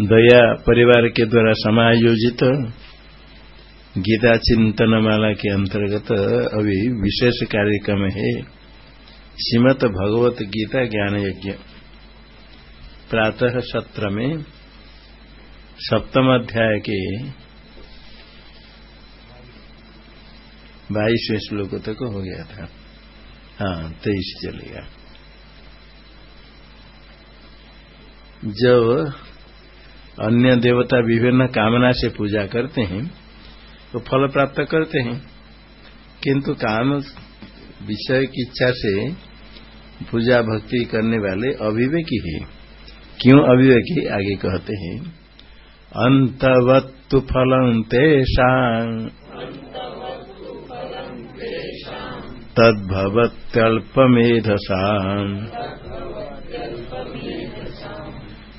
दया परिवार के द्वारा समायोजित गीता चिंतन माला के अंतर्गत अभी विशेष कार्यक्रम है। श्रीमद भगवत गीता ज्ञान यज्ञ। प्रातः सत्र में सप्तम अध्याय के बाईसवें श्लोक तक हो गया था। हाँ तेईस चलेगा। जब अन्य देवता विभिन्न कामना से पूजा करते हैं तो फल प्राप्त करते हैं। किंतु काम विषय की इच्छा से पूजा भक्ति करने वाले अभिवेकी है। क्यों अभिवेकी आगे कहते हैं, अंतवत्तु फलम तेषा। तद्भवत्यल्पमेधसा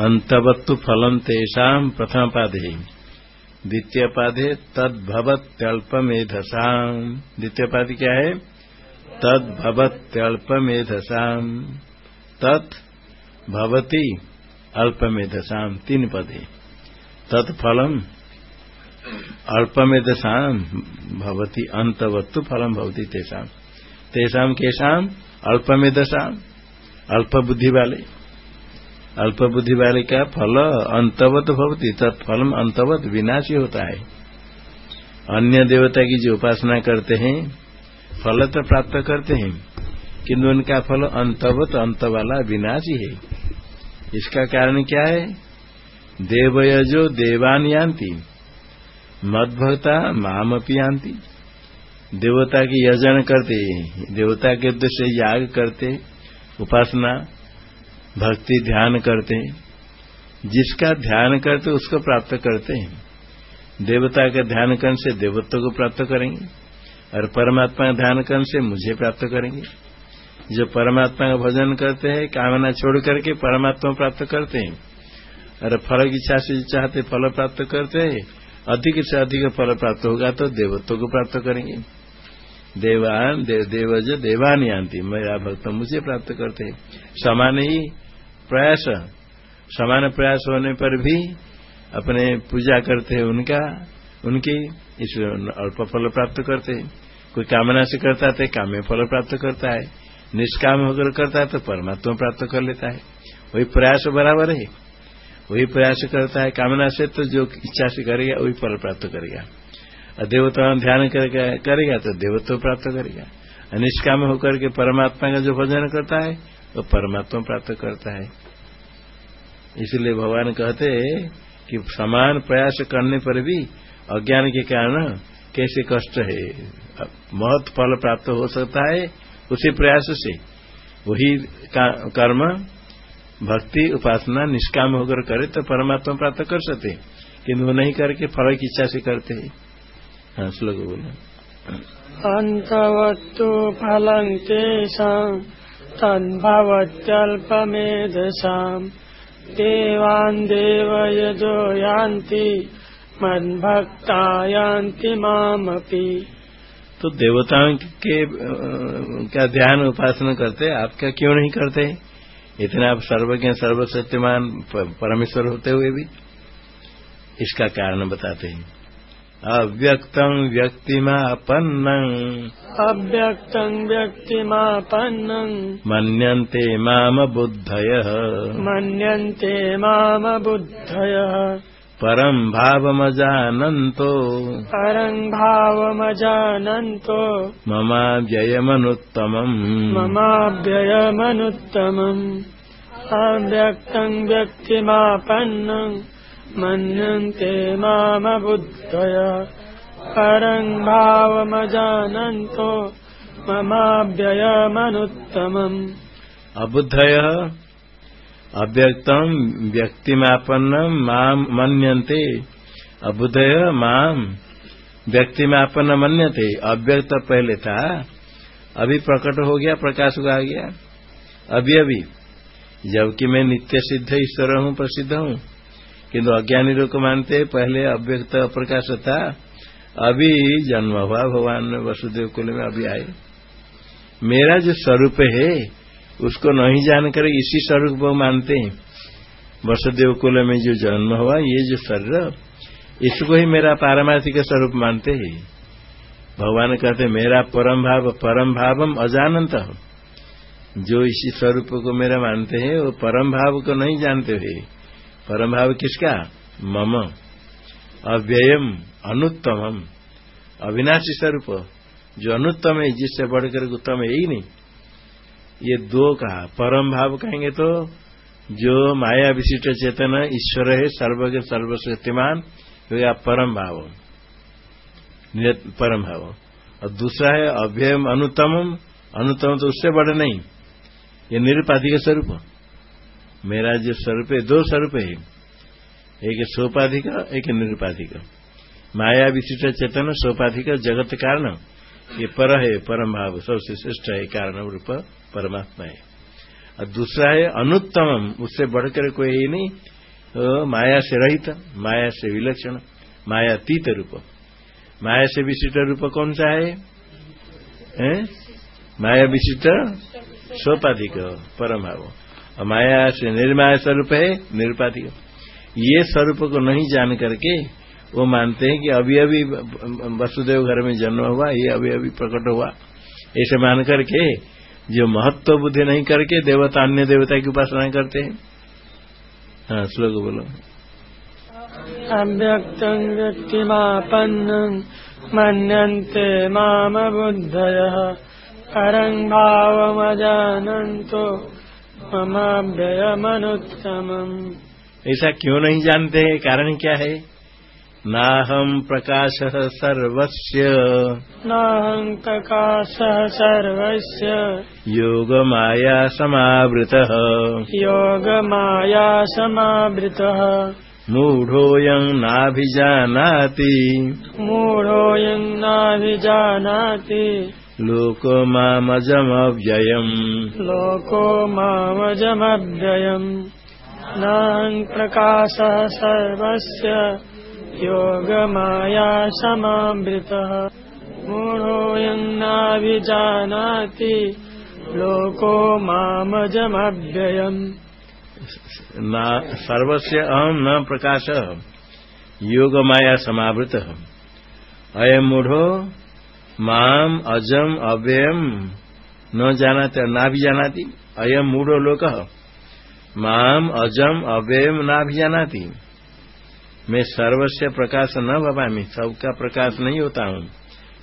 अंतवत्तु फलम तेषाम प्रथम पादे। द्वितीय पादे, तद्भवत्यल्पमेधसाम। द्वितीय पाद क्या है? तद्भवत्यल्पमेधसाम। तत् भवती अल्पमेधसाम, तीन पदे। तत्फलम अल्पमेधसाम, भवती अंतवत्तु फलम, भवती तेषाम। तेषाम केशाम अल्पमेधसाम। अल्प बुद्धि वाले अल्प बुद्धि वाले का फल अंतवत भवती तत्फलम अंतवत विनाशी होता है। अन्य देवता की जो उपासना करते हैं, फल तो प्राप्त करते हैं, किंतु उनका फल अंतवत अंत वाला विनाशी है। इसका कारण क्या है? देवयजो देवान यान्ति, मदभक्ता माम यान्ति। देवता की यजन करते देवता के उद्देश्य याग करते, उपासना भक्ति ध्यान करते हैं। जिसका ध्यान करते उसको प्राप्त करते हैं। देवता का ध्यान करने से देवत्व को प्राप्त करेंगे और परमात्मा का ध्यान करने से मुझे प्राप्त करेंगे। जो परमात्मा का भजन करते हैं, कामना छोड़ करके परमात्मा प्राप्त करते हैं। और फल की इच्छा से चाहते फल प्राप्त करते हैं। अधिक से अधिक फल प्राप्त होगा तो देवत्व को प्राप्त करेंगे। देवान देव देवज, देवान यान्ति मेरा भक्त, मुझे प्राप्त करते हैं। समान ही प्रयास समान प्रयास होने पर भी अपने पूजा करते हैं उनका, उनकी इस अल्प फल प्राप्त करते हैं। कोई कामना से करता है तो काम्य फल प्राप्त करता है। निष्काम होकर करता है तो परमात्मा प्राप्त कर लेता है। वही प्रयास बराबर है। वही प्रयास करता है, कामना से तो जो इच्छा से करेगा, वही फल प्राप्त करेगा। देवता ध्यान करेगा तो देवत्व प्राप्त करेगा। निष्काम होकर के परमात्मा का जो भजन करता है, वो तो परमात्मा प्राप्त करता है। इसलिए भगवान कहते हैं कि समान प्रयास करने पर भी अज्ञान के कारण कैसे कष्ट है। बहुत फल प्राप्त हो सकता है उसी प्रयास से। वही कर्म, भक्ति, उपासना निष्काम होकर करे तो परमात्मा प्राप्त कर सकते किन्तु नहीं करके फल की इच्छा से करते हैं। हाँ श्लोक बोलो। अन्तवत्तु फलम् तेषाम् तद्भवत्यल्पमेधसाम् देवान् देवयजो यान्ति मद्भक्ता यान्ति मामपि। तो देवताओं के क्या ध्यान उपासना करते आप क्या क्यों नहीं करते? इतना आप सर्वज्ञ सर्वसत्यमान परमेश्वर होते हुए भी। इसका कारण बताते हैं। अव्यक्तं व्यक्तिमापन्नम् अव्यक्तं व्यक्तिमापन्नम् मन्यन्ते माम बुद्धयः मन्यन्ते माम बुद्धयः परम् भावमजानन्तो परं भावमजानन्तो ममाव्ययमनुत्तमम् ममाव्ययमनुत्तमम् अव्यक्तं व्यक्तिमापन्नम् मन्यन्ते माम बुद्धय परं भावमजानन्तो ममाव्ययमनुत्तमम् अबुद्धय। अव्यक्तम व्यक्तिमापन्न माम मन्यन्ते। अबुदय माम व्यक्ति में अपन मन्य थे अव्यक्त पहले था। अभी प्रकट हो गया, प्रकाश आ गया। अभी अभी जबकि मैं नित्य सिद्ध ईश्वर हूँ, प्रसिद्ध हूँ। किंतु अज्ञानी लोग मानते पहले अव्यक्त प्रकाश था, अभी जन्म हुआ, भगवान वसुदेव कुल में अभी आए। मेरा जो स्वरूप है, उसको नहीं जानकर इसी स्वरूप वो मानते हैं। वसुदेव कुल में जो जन्म हुआ, ये जो शरीर, इसको ही मेरा पारमार्थिक स्वरूप मानते हैं। भगवान कहते मेरा परम भाव, परम भावम अजानंत। जो इसी स्वरूप को मेरा मानते हैं, वो परम भाव को नहीं जानते हुए परम भाव किसका? मम। अव्ययम अनुत्तम अविनाशी स्वरूप। जो अनुत्तम है, जिससे बढ़कर उत्तम है ही नहीं। ये दो कहा। परम भाव कहेंगे तो जो माया विशिष्ट चेतन ईश्वर है, सर्वज्ञ, सर्वशक्तिमान हो परम भाव परम भाव और दूसरा है, अव्ययम अनुतम अनुतम तो उससे बड़े नहीं। ये निरुपाधिक स्वरूप। मेरा जो स्वरूप है दो स्वरूप है। एक सोपाधिक एक निरुपाधिक। माया विशिष्ट चेतन सोपाधिक जगत कारण। ये पर है परम भाव सबसे श्रेष्ठ है कारण रूप परमात्मा है। और दूसरा है अनुत्तम उससे बढ़कर कोई ही नहीं। तो माया से रहित माया से विलक्षण माया तीत रूप। माया से विशिष्ट रूप कौन सा है, है? माया विशिष्ट सोपाधिक परम भाव। माया से निर्माया स्वरूप है, निरुपाधिक ये स्वरूप को नहीं जान करके वो मानते हैं कि अभी अभी वसुदेव घर में जन्म हुआ, ये अभी अभी प्रकट हुआ। ऐसे मान करके जो महत्व बुद्धि नहीं करके देवता, अन्य देवता की उपासना करते हैं। हाँ श्लोक बोलो। अव्यक्त व्यक्तिमापन्न मनते माम बुद्धय परं भावमजानन्तो ममाभ्ययमनुत्तमम् ऐसा क्यों नहीं जानते? कारण क्या है? नाहं प्रकाशः सर्वस्य। नाहं प्रकाशः सर्वस्य। योगमाया समावृतः। योगमाया समावृतः। मूढोऽयं नाभिजानाति। मूढोऽयं नाभिजानाति। लोको मामजमव्ययम् लोको मामजमव्ययम् नाहं प्रकाशः सर्वस्य योगमाया समावृतः मूढोऽयं नाभिजानाति लोको मामजमव्ययम् सर्वस्य अहम न प्रकाश। योग माया समावृत अयम मूढ़ो माम अजम अव्ययम न जानाते ना भी जानाती अयम मूढ़ो लोक। माम अजम अव्ययम ना भी जानाती मैं सर्वस्व प्रकाश न भवामी सबका प्रकाश नहीं होता हूँ।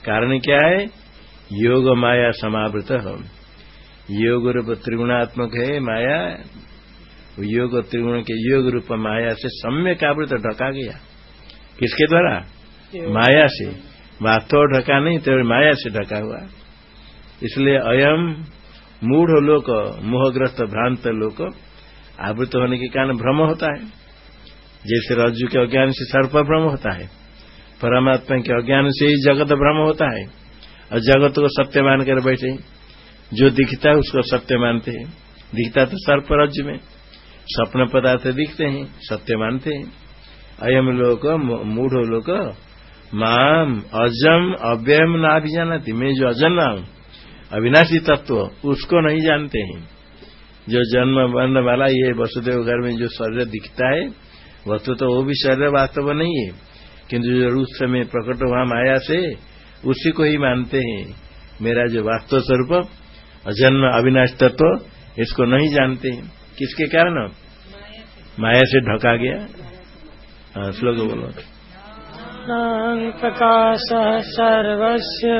कारण क्या है? योग माया समावृत योग रूप त्रिगुणात्मक है माया। योग त्रिगुण के योग रूप माया से सम्यक आवृत ढका गया। किसके द्वारा? माया से। वास्तव ढका नहीं तो माया से ढका हुआ इसलिए अयम मूढ़ लोक, मोहग्रस्त भ्रांत लोक, आवृत होने के कारण भ्रम होता है। जैसे रज्जु के अज्ञान से सर्प भ्रम होता है, परमात्मा के अज्ञान से ही जगत भ्रम होता है, और जगत को सत्य मान कर बैठे। जो दिखता है उसको सत्य मानते हैं। दिखता तो सर्प रज्जु में, स्वप्न पदार्थ दिखते हैं, सत्य मानते हैं। अयम लोक मूढ़ लोक माम अजम अव्ययम ना भी जानाती। मैं जो अजन्मा हूँ अविनाशी तत्व उसको नहीं जानते हैं। जो जन्म बनने वाला ये वसुदेव घर में जो शरीर दिखता है वस्तु तो वो भी शरीर वास्तव नहीं है। किंतु जो रूप समय प्रकट हुआ माया से उसी को ही मानते हैं। मेरा जो वास्तव स्वरूप अजन्म अविनाश तत्व इसको नहीं जानते हैं। किसके कारण? माया से ढका गया। हाँ श्लोक बोलो। प्रकाश सर्वस्य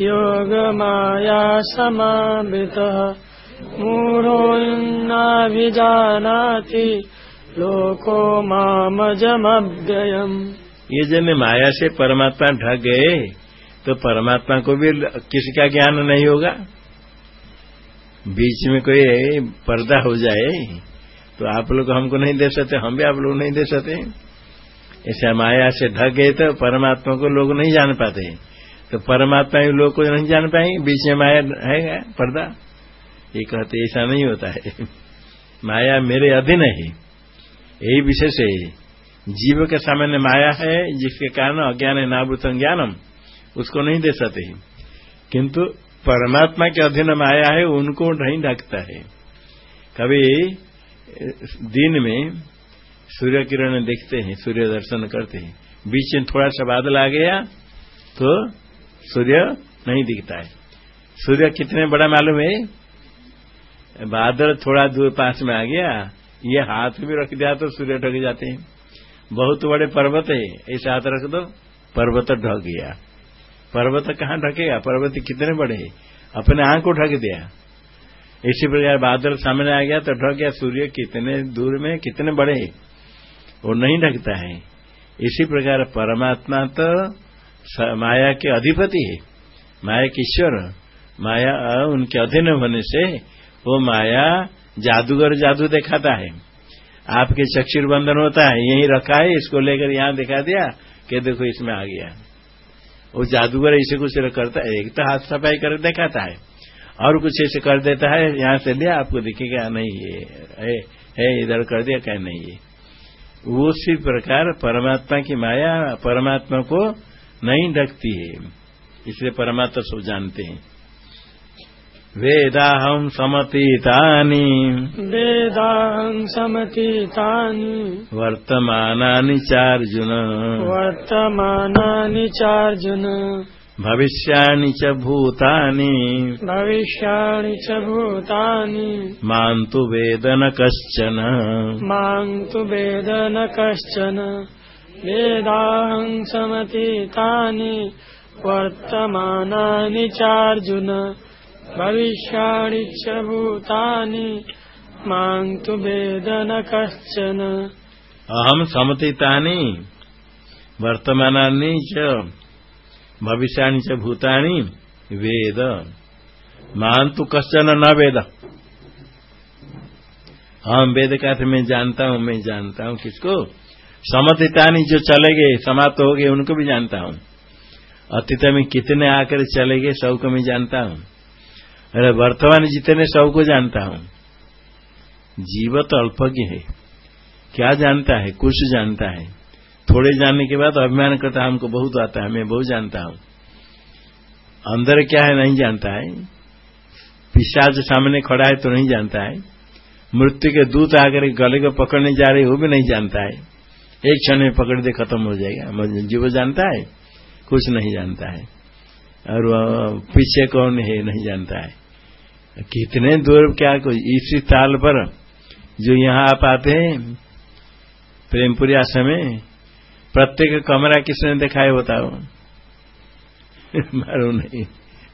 योग माया समावृत मूढ़ो नाभिजानाति लोको मामजमव्ययम्। ये जब माया से परमात्मा ढक गए तो परमात्मा को भी किसी का ज्ञान नहीं होगा? बीच में कोई पर्दा हो जाए तो आप लोग हमको नहीं दे सकते, हम भी आप लोग नहीं दे सकते। ऐसा माया से ढक गए तो परमात्मा को लोग नहीं जान पाते। तो परमात्मा ही लोग को नहीं जान पाएँगे, बीच में माया है पर्दा? ये कहते ऐसा नहीं होता है। माया मेरे अधीन है। यही विशेष है। जीव के सामान्य माया है, जिसके कारण अज्ञान है नाभूत ज्ञानम, उसको नहीं दे सकते। किंतु परमात्मा के अधीन माया है, उनको नहीं ढकता है। कभी दिन में सूर्य किरण देखते हैं, सूर्य दर्शन करते हैं। बीच में थोड़ा सा बादल आ गया तो सूर्य नहीं दिखता है। सूर्य कितने बड़ा मालूम है? बादल थोड़ा दूर पास में आ गया, ये हाथ भी रख दिया तो सूर्य ढक जाते हैं। बहुत बड़े पर्वत है, ऐसे हाथ रख दो, पर्वत ढक गया। पर्वत कहाँ ढकेगा? पर्वत कितने बड़े है? अपने आँख को ढक दिया। इसी प्रकार बादल सामने आ गया तो ढक गया, सूर्य कितने दूर में, कितने बड़े है? वो नहीं ढकता है। इसी प्रकार परमात्मा तो माया के अधिपति है। माया के ईश्वर, माया उनके अधीन होने से वो माया जादूगर जादू दिखाता है। आपके चक्षुर बंधन होता है, यही रखा है, इसको लेकर यहाँ दिखा दिया कि देखो इसमें आ गया। वो जादूगर ऐसे कुछ करता है, एक तो हाथ सफ़ाई कर दिखाता है, और कुछ ऐसे कर देता है, यहाँ से लिया, आपको दिखेगा, नहीं, ये है, इधर कर दिया क्या नहीं, ये। उसी प्रकार परमात्मा की माया परमात्मा को नहीं ढकती है। इसलिए परमात्मा सब जानते हैं। वेदाहम समतीतानि। वेदाहं समतीतानि। वर्तमानानि चार्जुन। वर्तमानानि चार्जुन। भविष्याणि च भूतानि। भविष्याणि च भूतानि। माँ तु वेद न कश्चन। माँ तु वेद न कश्चन। वेदाहं समतीतानि वर्तमानानि चार्जुन। भविष्याणि च भूतानि माँ तु वेद कश्चन। अहम समतीतानि वर्तमानानि च भविष्याणी च भूतानी वेद। मान तो कश्चन न वेद। हम वेद का अर्थ मैं जानता हूँ, मैं जानता हूँ किसको? समतितानी जो चले गए, समाप्त हो गए, उनको भी जानता हूँ। अतीत में कितने आकर चले गए सबको मैं जानता हूँ। अरे, वर्तमान जितने सबको जानता हूँ। जीव तो अल्पज्ञ है। क्या जानता है? कुछ जानता है। थोड़े जानने के बाद अभिमान करता हमको बहुत आता है, मैं बहुत जानता हूँ। अंदर क्या है, नहीं जानता है। पिशाच सामने खड़ा है तो नहीं जानता है। मृत्यु के दूत आकर गले को पकड़ने जा रहे वो भी नहीं जानता है। एक क्षण में पकड़ दे, खत्म हो जाएगा। जीव जानता है, कुछ नहीं जानता है। और पीछे कौन है, नहीं जानता है। कितने दूर क्या कोई इसी ताल पर जो यहाँ आप आते हैं, प्रेमपुरी आश्रम में प्रत्येक कमरा किसने देखा है बताओ? मारो नहीं।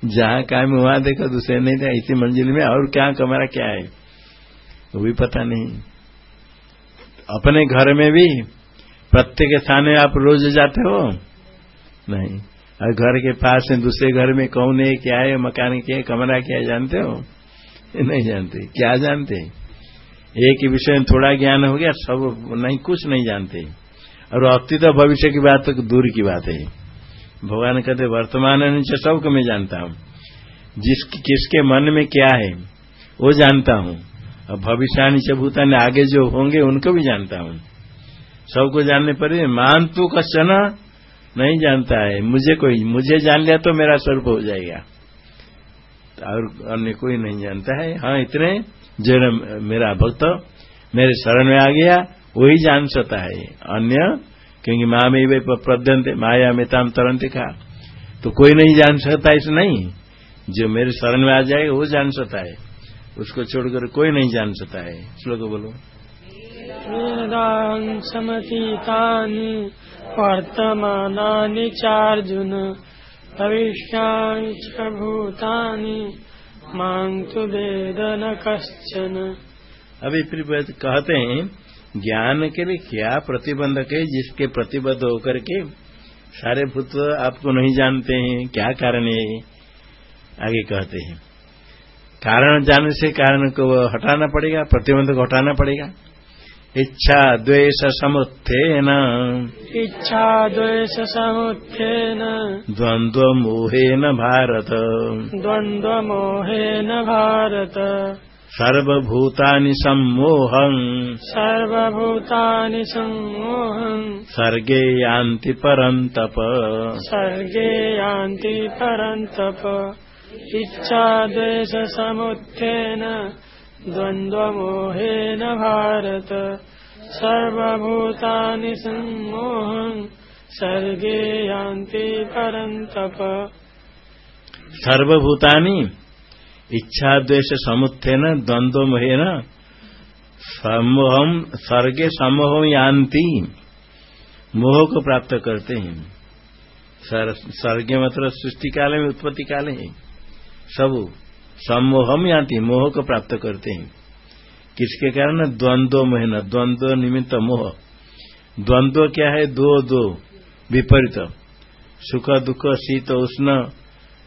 जहाँ काम वहाँ देखो दूसरे नहीं था, इसी मंजिल में, और क्या कमरा क्या है? वो भी पता नहीं। अपने घर में भी प्रत्येक स्थान में आप रोज जाते हो? नहीं। और घर के पास में दूसरे घर में कौन है, क्या है, मकान क्या है, कमरा क्या है, जानते हो? नहीं जानते। क्या जानते? एक ही विषय में थोड़ा ज्ञान हो गया, सब नहीं, कुछ नहीं जानते। और अतीत भविष्य की बात तो दूर की बात है। भगवान कहते वर्तमान नीचे सबको मैं जानता हूँ। जिस, किसके मन में क्या है, वो जानता हूँ। और भविष्याणी से भूतान आगे जो होंगे, उनको भी जानता हूँ। सबको जानने पर मान तू कश्चन नहीं जानता है। मुझे कोई, मुझे जान लिया तो मेरा स्वरूप हो जाएगा। और अन्य कोई नहीं जानता है। हाँ इतने जो मेरा भक्त मेरे शरण में आ गया। वही जान सकता है। अन्य क्योंकि माँ में वे प्रद्यंत माया में ताम तरंत का। तो कोई नहीं जान सकता इस नहीं। जो मेरे शरण में आ जाए वो जान सकता है। उसको छोड़कर कोई नहीं जान सकता है। श्लोक बोलो। समतीतानि वर्तमानानि चार्जुन भविष्याणि च भूतानि माँ तु वेद न कश्चन अभी फिर कहते हैं ज्ञान के लिए क्या प्रतिबंधक है जिसके प्रतिबद्ध होकर के सारे भूत आपको नहीं जानते हैं क्या कारण है? आगे कहते हैं। कारण जानने से कारण को हटाना पड़ेगा प्रतिबंध को हटाना पड़ेगा। इच्छा द्वेष समुत्थेन। इच्छा द्वेष समुत्थेन। द्वन्द्व मोहेन भारत। द्वन्द्व मोहेन भारत। सर्वभूतानि सम्मोहम् सर्वभूतानि सम्मोहम् सर्गे यान्ति परन्तप। सर्गे यान्ति परन्तप। इच्छा द्वेषसमुत्थेन द्वन्द्वमोहेन भारत। सर्वभूतानि सम्मोहम् सर्गे यान्ति परन्तप। सर्वभूतानि इच्छा द्वेष समुत्थेन द्वंद्व मोहेन समोहम सर्गे समोह यान्ति। मोह को प्राप्त करते हैं। स्वर्ग मतलब सृष्टि काल में उत्पत्ति काल है। सब सम्मोहम यान्ति मोह को प्राप्त करते हैं। किसके कारण? द्वंद्व मोहन द्वंद्व निमित्त मोह। द्वंद्व क्या है? दो दो। विपरीत। सुख, दुख, शीत, उष्ण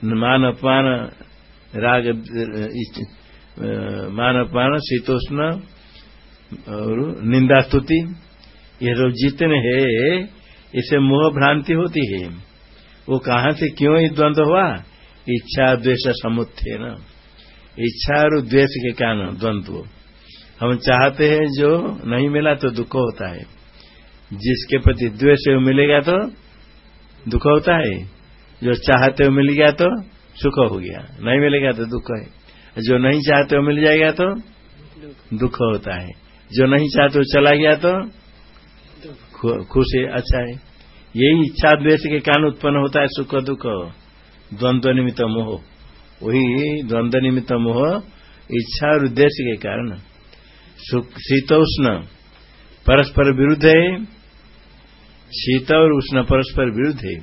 मान, अपमान राग मानपान शीतोष्ण, और निंदा स्तुति ये जो जितने हैं इसे मोह भ्रांति होती है। वो कहाँ से क्यों ही द्वंद्व हुआ? इच्छा, द्वेष, समुत्थे न। इच्छा और द्वेष के कारण द्वंद्व। हम चाहते हैं जो नहीं मिला तो दुख होता है। जिसके प्रति द्वेष मिलेगा तो दुख होता है। जो चाहते हो मिल गया तो सुख हो गया। नहीं मिलेगा तो दुख है। जो नहीं चाहते हो मिल जाएगा तो दुख होता है। जो नहीं चाहते हो चला गया तो खुश है अच्छा है। यही इच्छा द्वेष के कारण उत्पन्न होता है सुख दुख। द्वंद्व निमित्त मोह। वही द्वंद्व निमित्त मोह इच्छा और उद्देश्य के कारण। सुख, शीत, उष्ण परस्पर विरुद्ध है। शीत और उष्ण परस्पर विरुद्ध है।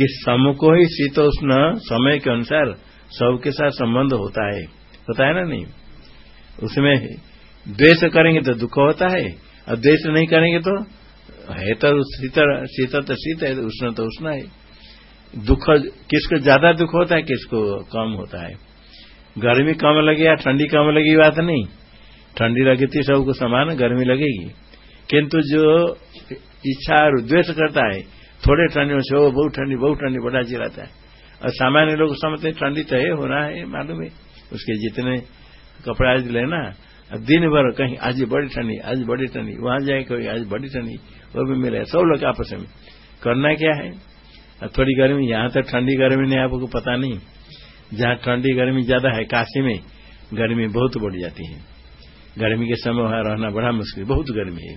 कि सम को ही शीतोष्ण समय के अनुसार सबके साथ संबंध होता है। होता है ना नहीं? उसमें द्वेष करेंगे तो दुख होता है, और द्वेष नहीं करेंगे तो है तो शीतल शीत तो शीत है, उष्ण तो उष्ण है। दुख, किसको ज़्यादा दुख होता है, किसको कम होता है। गर्मी कम लगे या ठंडी कम लगी बात नहीं। ठंडी लगी थी सबको समान, गर्मी लगेगी। किंतु जो इच्छा और द्वेष करता है थोड़े ठंडी में से वो बहुत ठंडी बहुत ठंडी, बड़ा चिल्लाता है और सामान्य लोग समझते हैं ठंडी तो है, होना है मालूम है। उसके जितने कपड़ा आज लेना दिन भर कहीं आज बड़ी ठंडी, आज बड़ी ठंडी, वहाँ जाए कोई, आज बड़ी ठंडी, वो भी मिले। सब लोग आपस में। करना क्या है? थोड़ी गर्मी, यहाँ तक ठंडी गर्मी नहीं आपको पता नहीं। जहाँ ठंडी गर्मी ज़्यादा है, काशी में, गर्मी बहुत बढ़ जाती है। गर्मी के समय वहाँ रहना बड़ा मुश्किल, बहुत गर्मी है।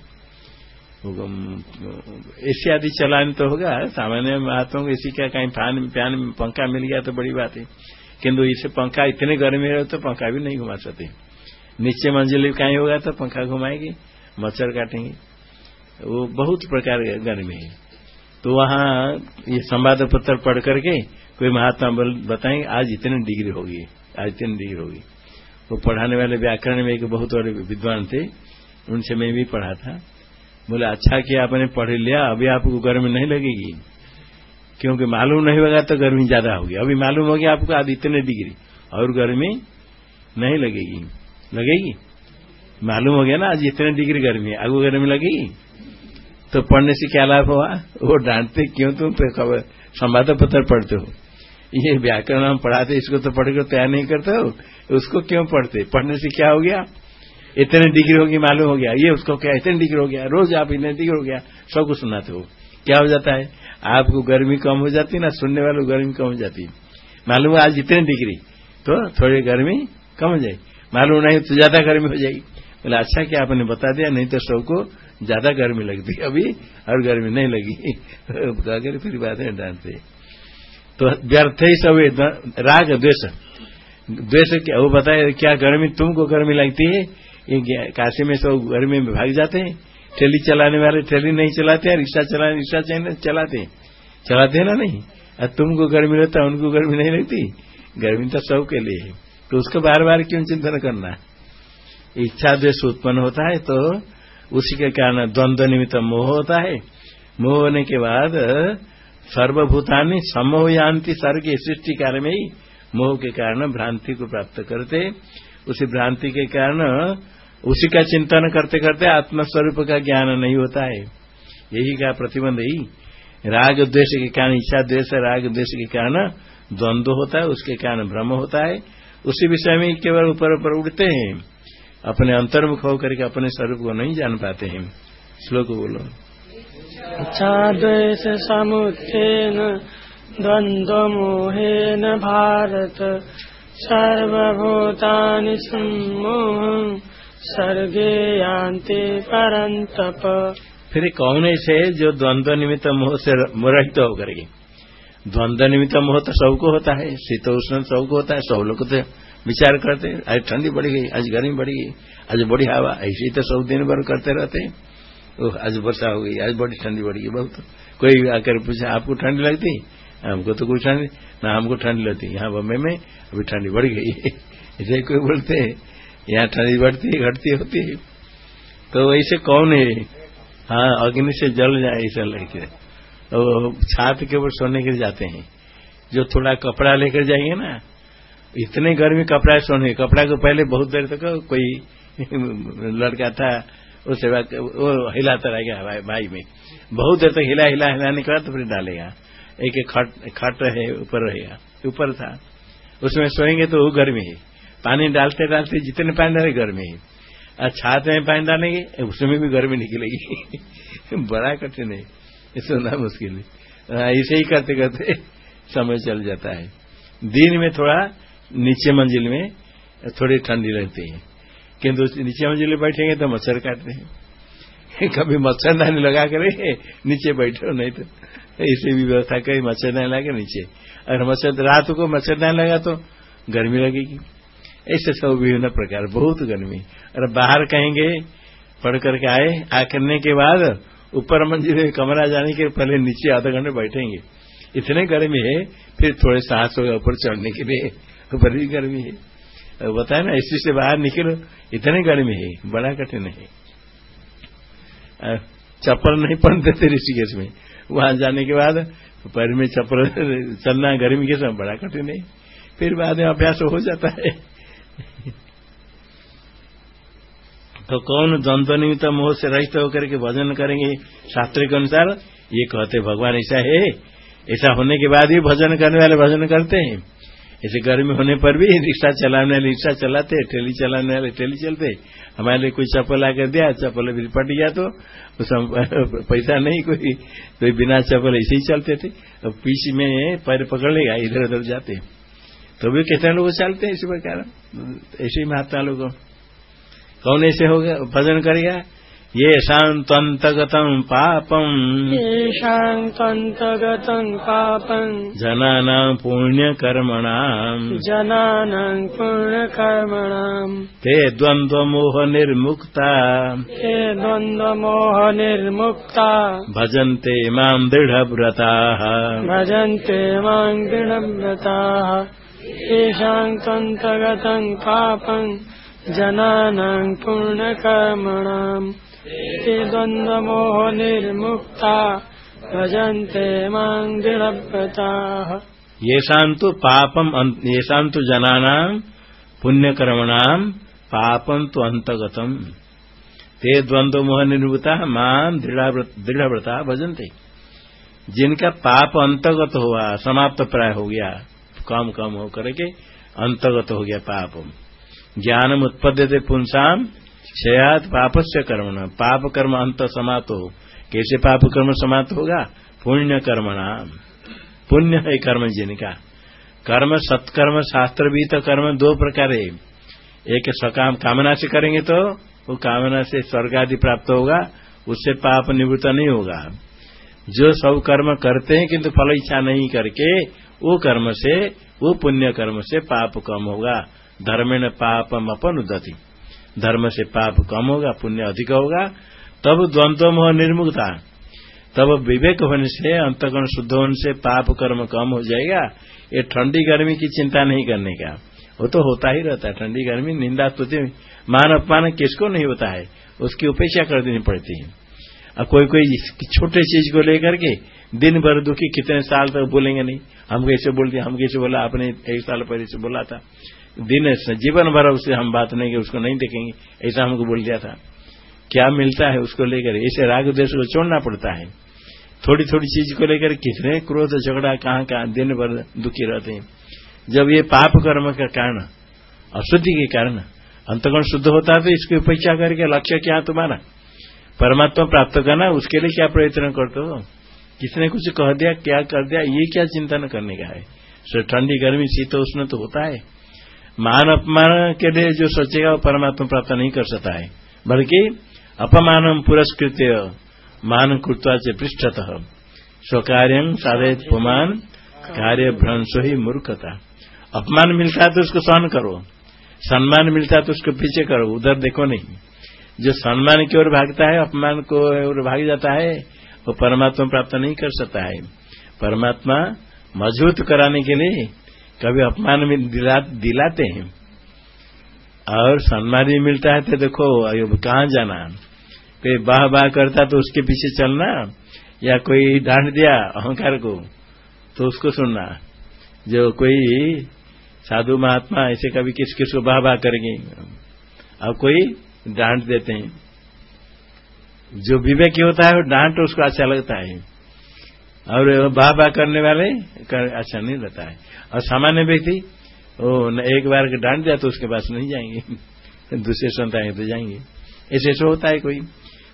एसी आदि चलाने तो होगा, सामान्य महात्मा को एसी क्या कहीं फ़ैन फ़ैन पंखा मिल गया तो बड़ी बात है। किंतु इसे पंखा इतने गर्मी रहे तो पंखा भी नहीं घुमा सकते। नीचे मंजिल कहीं होगा तो पंखा घुमाएँगे, मच्छर काटेंगे। वो बहुत प्रकार गर्मी है। तो वहाँ ये संवाद पत्र पढ़ करके कोई महात्मा बताएँगे आज इतने डिग्री होगी, आज इतनी डिग्री होगी। वो पढ़ाने वाले व्याकरण में एक बहुत बड़े विद्वान थे, उनसे मैं भी पढ़ा था। बोले अच्छा किया आपने पढ़ लिया, अभी आपको गर्मी नहीं लगेगी। क्योंकि मालूम नहीं होगा तो गर्मी ज़्यादा होगी। अभी मालूम हो गया आपको आज इतने डिग्री, और गर्मी नहीं लगेगी। लगेगी? मालूम हो गया ना, आज इतने डिग्री गर्मी है आगू गर्मी लगेगी? तो पढ़ने से क्या लाभ हुआ? वो डांटते, क्यों तुम खबर संवाद पत्र पढ़ते हो? ये व्याकरण हम पढ़ाते, इसको तो पढ़कर तैयार नहीं करते हो। उसको क्यों पढ़ते? पढ़ने से क्या हो गया? इतने डिग्री होगी, मालूम हो गया। ये उसको क्या, इतने डिग्री हो गया, रोज आप इतने डिग्री हो गया, सब कुछ सुनाते हो। क्या हो जाता है? आपको गर्मी कम हो जाती ना, सुनने वालों गर्मी कम हो जाती मालूम है आज इतने डिग्री तो थोड़ी गर्मी कम हो जाएगी। मालूम नहीं तो ज़्यादा गर्मी हो जाएगी। बोले अच्छा क्या आपने बता दिया? नहीं तो सबको ज़्यादा गर्मी लगती अभी और गर्मी नहीं लगी। अगर फिर बात है, डांटते तो व्यर्थ ही सब राग, द्वेष। द्वेष क्या, वो बताए, क्या गर्मी, तुमको गर्मी लगती है? ये काशी में सब गर्मी में भाग जाते हैं ट्रेली चलाने वाले ट्रेली नहीं चलाते हैं, रिक्शा चलाने, रिक्शा चलाते हैं। चलाते हैं ना नहीं? और तुमको गर्मी रहता है उनको गर्मी नहीं लगती गर्मी तो सबके लिए है। तो उसको बार बार क्यों चिंतन करना? इच्छा द्वेष उत्पन्न होता है तो उसी के कारण द्वंद्व निमित्त मोह होता है। मोह होने के बाद सर्वभूतानी समोह यान्ति सर्ग सृष्टि कार्य में ही मोह के कारण भ्रांति को प्राप्त करते उसी भ्रांति के कारण उसी का चिंतन करते करते आत्मस्वरूप का ज्ञान नहीं होता है। यही का प्रतिबंध ही। राग द्वेष के कारण, इच्छा द्वेष, राग द्वेष के कारण द्वंद्व होता है, उसके कारण भ्रम होता है। उसी विषय में केवल ऊपर ऊपर उड़ते हैं। अपने अंतर्मुख होकर के अपने स्वरूप को नहीं जान पाते हैं। श्लोक बोलो। इच्छा द्वेष समुत्थेन द्वन्द्वमोहेन भारत, सर्वभूतानि सम्मोहम्। सर्गे यान्ति परन्तप। फिर कौन ऐसे जो द्वंद्व निमित्त मोह से मोहित होकर के द्वंद्व निमित्त मोह तो सबको होता है, शीत उष्ण सबको होता है, सब लोग तो विचार करते हैं, आज ठंडी बढ़ गई, आज गर्मी बढ़ गई, आज बड़ी हवा, ऐसे ही तो सब दिन भर करते रहते हैं। ओह, आज वर्षा हो गई, आज बड़ी ठंडी बढ़ गई, बहुत। कोई आकर पूछा, आपको ठंडी लगती? हमको तो कोई ठंडी ना, हमको ठंडी लगती। यहाँ बम्बे में अभी ठंडी बढ़ गई ऐसे कोई बोलते हैं यहाँ ठंडी बढ़ती है, घटती होती है। तो ऐसे कौन है? हाँ अग्नि से जल जाए ऐसा लड़के तो छात के ऊपर सोने के जाते हैं। जो थोड़ा कपड़ा लेकर जाएँगे ना, इतने गर्मी कपड़ा सोने, कपड़ा को पहले बहुत देर तक कोई लड़का था उसे वो हिलाता रहेगा भाई में। बहुत देर तक हिला हिला हिलाने के बाद तो फिर डालेगा। एक एक खट खट है, ऊपर रहेगा ऊपर था। उसमें सोएँगे तो वो गर्मी है। पानी डालते डालते जितने पानी डाले गर्मी। है छात में पानी डालेंगे उसमें भी गर्मी निकलेगी। बड़ा कठिन है। सुनना मुश्किल है। ऐसे ही करते करते समय चल जाता है। दिन में थोड़ा नीचे मंजिल में थोड़ी ठंडी लगती है। किंतु नीचे मंजिल में बैठेंगे तो मच्छर काटते हैं। कभी मच्छरदानी लगा कर, नीचे बैठो, नहीं तो ऐसे भी व्यवस्था करी मच्छरदानी लगा नीचे। अगर मच्छर, रात को मच्छरदानी लगा तो गर्मी लगेगी। ऐसे सब विभिन्न प्रकार, बहुत गर्मी। और बाहर कहेंगे, पढ़ करके आए, आ करने के बाद ऊपर मंजिल में कमरा जाने के पहले नीचे आधा घंटे बैठेंगे। इतने गर्मी है, फिर थोड़े साहस होगा ऊपर चढ़ने के लिए। ऊपर भी गर्मी है। बताए ना इसी से बाहर निकलो, इतने गर्मी है, बड़ा कठिन है। चप्पल नहीं पहनते थे ऋषिकेश में। वहाँ जाने के बाद पैर में चप्पल, चलना गर्मी के समय बड़ा कठिन है। फिर बाद में अभ्यास हो जाता है। तो कौन द्वंद्व निमित्त मोह से रहित होकर के भजन करेंगे? शास्त्र के अनुसार ये कहते भगवान ऐसा है। ऐसा होने के बाद भी भजन करने वाले भजन करते हैं। ऐसे गर्मी होने पर भी रिक्शा चलाने वाले, रिक्शा चलाते, ठेली चलाने वाले, ठेली चलते। हमारे लिए कोई चप्पल आकर दिया, चप्पल भी पट गया तो पैसा नहीं, कोई कोई बिना चप्पल ऐसे ही चलते थे। अब पीछे में पैर पकड़ लेगा इधर उधर जाते। तो भी कितने लोग चलते हैं इसी प्रकार। ऐसे ही महात्मा लोग। कौन ऐसे हो गया? भजन करेगा ये शान्तन्तगतम् पापम् येषान्तन्तगतम् पापम् जनानाम् पुण्यकर्मणाम् जनानाम् पुण्यकर्मणाम् ते द्वन्द्वमोहनिर्मुक्ता। ते द्वन्द्वमोहनिर्मुक्ता। भजन्ते माम् दृढव्रताः। भजन्ते माम् दृढव्रताः। येषान्तन्तगतम् पापम् जनानाम् पुण्यकर्मणाम्। ते द्वन्द्वमोहनिर्मुक्ता भजन्ते माम् दृढव्रताः येषाम् तु पापम् येषाम् तु जनानाम् पुण्यकर्मणाम् पापम् तु अन्तगतम् ते द्वन्द्व मोह निर्वृता दृढ़व्रता भजनते। जिनका पाप अंतगत हुआ, समाप्त प्राय हो गया कम कम हो करके अंतगत हो गया पाप ज्ञानम उत्पद्य पुंसाम, क्षयात पाप से कर्म पाप कर्म अंत समाप्त हो। कैसे पाप कर्म समाप्त होगा? पुण्य कर्मणा पुण्य है कर्म जिनका। कर्म, सत्कर्म शास्त्र भी तो कर्म दो प्रकार है। एक सकाम कामना से करेंगे तो वो कामना से स्वर्ग आदि प्राप्त होगा, उससे पाप निवृत्त नहीं होगा। जो सब कर्म करते हैं किंतु फल इच्छा नहीं करके वो कर्म से, वो पुण्य कर्म से पाप कम होगा। धर्मेण पापम अपन उदति धर्म से पाप कम होगा, पुण्य अधिक होगा। तब द्वंद्व मोह निर्मुक्ता। तब विवेक होने से अंतकरण शुद्ध होने से पाप कर्म कम हो जाएगा। ये ठंडी गर्मी की चिंता नहीं करने का। वो तो होता ही रहता है, ठंडी गर्मी, निंदा स्तुति। मान अपमान किसको नहीं होता है, उसकी उपेक्षा कर देनी पड़ती है। अब कोई कोई छोटे चीज़ को लेकर के दिन भर दुखी, कितने साल तक बोलेंगे नहीं? हम कैसे बोलते, हम कैसे बोला? आपने एक साल पहले से बोला था। दिन जीवन भर उससे हम बात नहीं उसको नहीं देखेंगे। ऐसा हमको बोल दिया था। क्या मिलता है उसको लेकर? ऐसे राग देश को छोड़ना पड़ता है। थोड़ी थोड़ी चीज़ को लेकर कितने क्रोध, झगड़ा, कहाँ कहाँ दिन भर दुखी रहते हैं। जब ये पाप कर्म का कारण, अशुद्धि के कारण, अंतगुण शुद्ध होता है तो इसकी उपेक्षा करके लक्ष्य क्या तुम्हारा? परमात्मा प्राप्त करना उसके लिए क्या प्रयत्न करते हो? किसने कुछ कह दिया, क्या कर दिया, ये क्या चिंतन करने का है? सो ठंडी गर्मी, शीत उष्ण तो होता है। मान अपमान के लिए जो सोचेगा, वो परमात्मा प्राप्त नहीं कर सकता है। बल्कि अपमान पुरस्कृत मान कृत्वा से पृष्ठत। स्वकार्य साधे पुमान कार्य भ्रंश ही मूर्खता। अपमान मिलता है तो उसको सहन करो। सम्मान मिलता है तो उसको पीछे करो, उधर देखो नहीं। जो सम्मान की ओर भागता है अपमान को ओर भाग जाता है वो परमात्मा प्राप्त नहीं कर सकता है। परमात्मा मज़बूत कराने के लिए कभी अपमान में दिला, दिलाते हैं। और सम्मान भी मिलता है तो देखो अयुब कहाँ जाना? कोई बाह बाह करता तो उसके पीछे चलना या कोई डांट दिया अहंकार को तो उसको सुनना। जो कोई साधु महात्मा ऐसे कभी किस किस को बाह बाह करेंगे? और कोई डांट देते हैं। जो विवेक होता है वो डांट उसको अच्छा लगता है। और बाह बाह करने वाले कर, अच्छा नहीं लगता है। और सामान्य व्यक्ति वो एक बार डांट दिया तो उसके पास नहीं जाएँगे। दूसरे सुनता है तो जाएँगे। ऐसे ऐसे होता है कोई।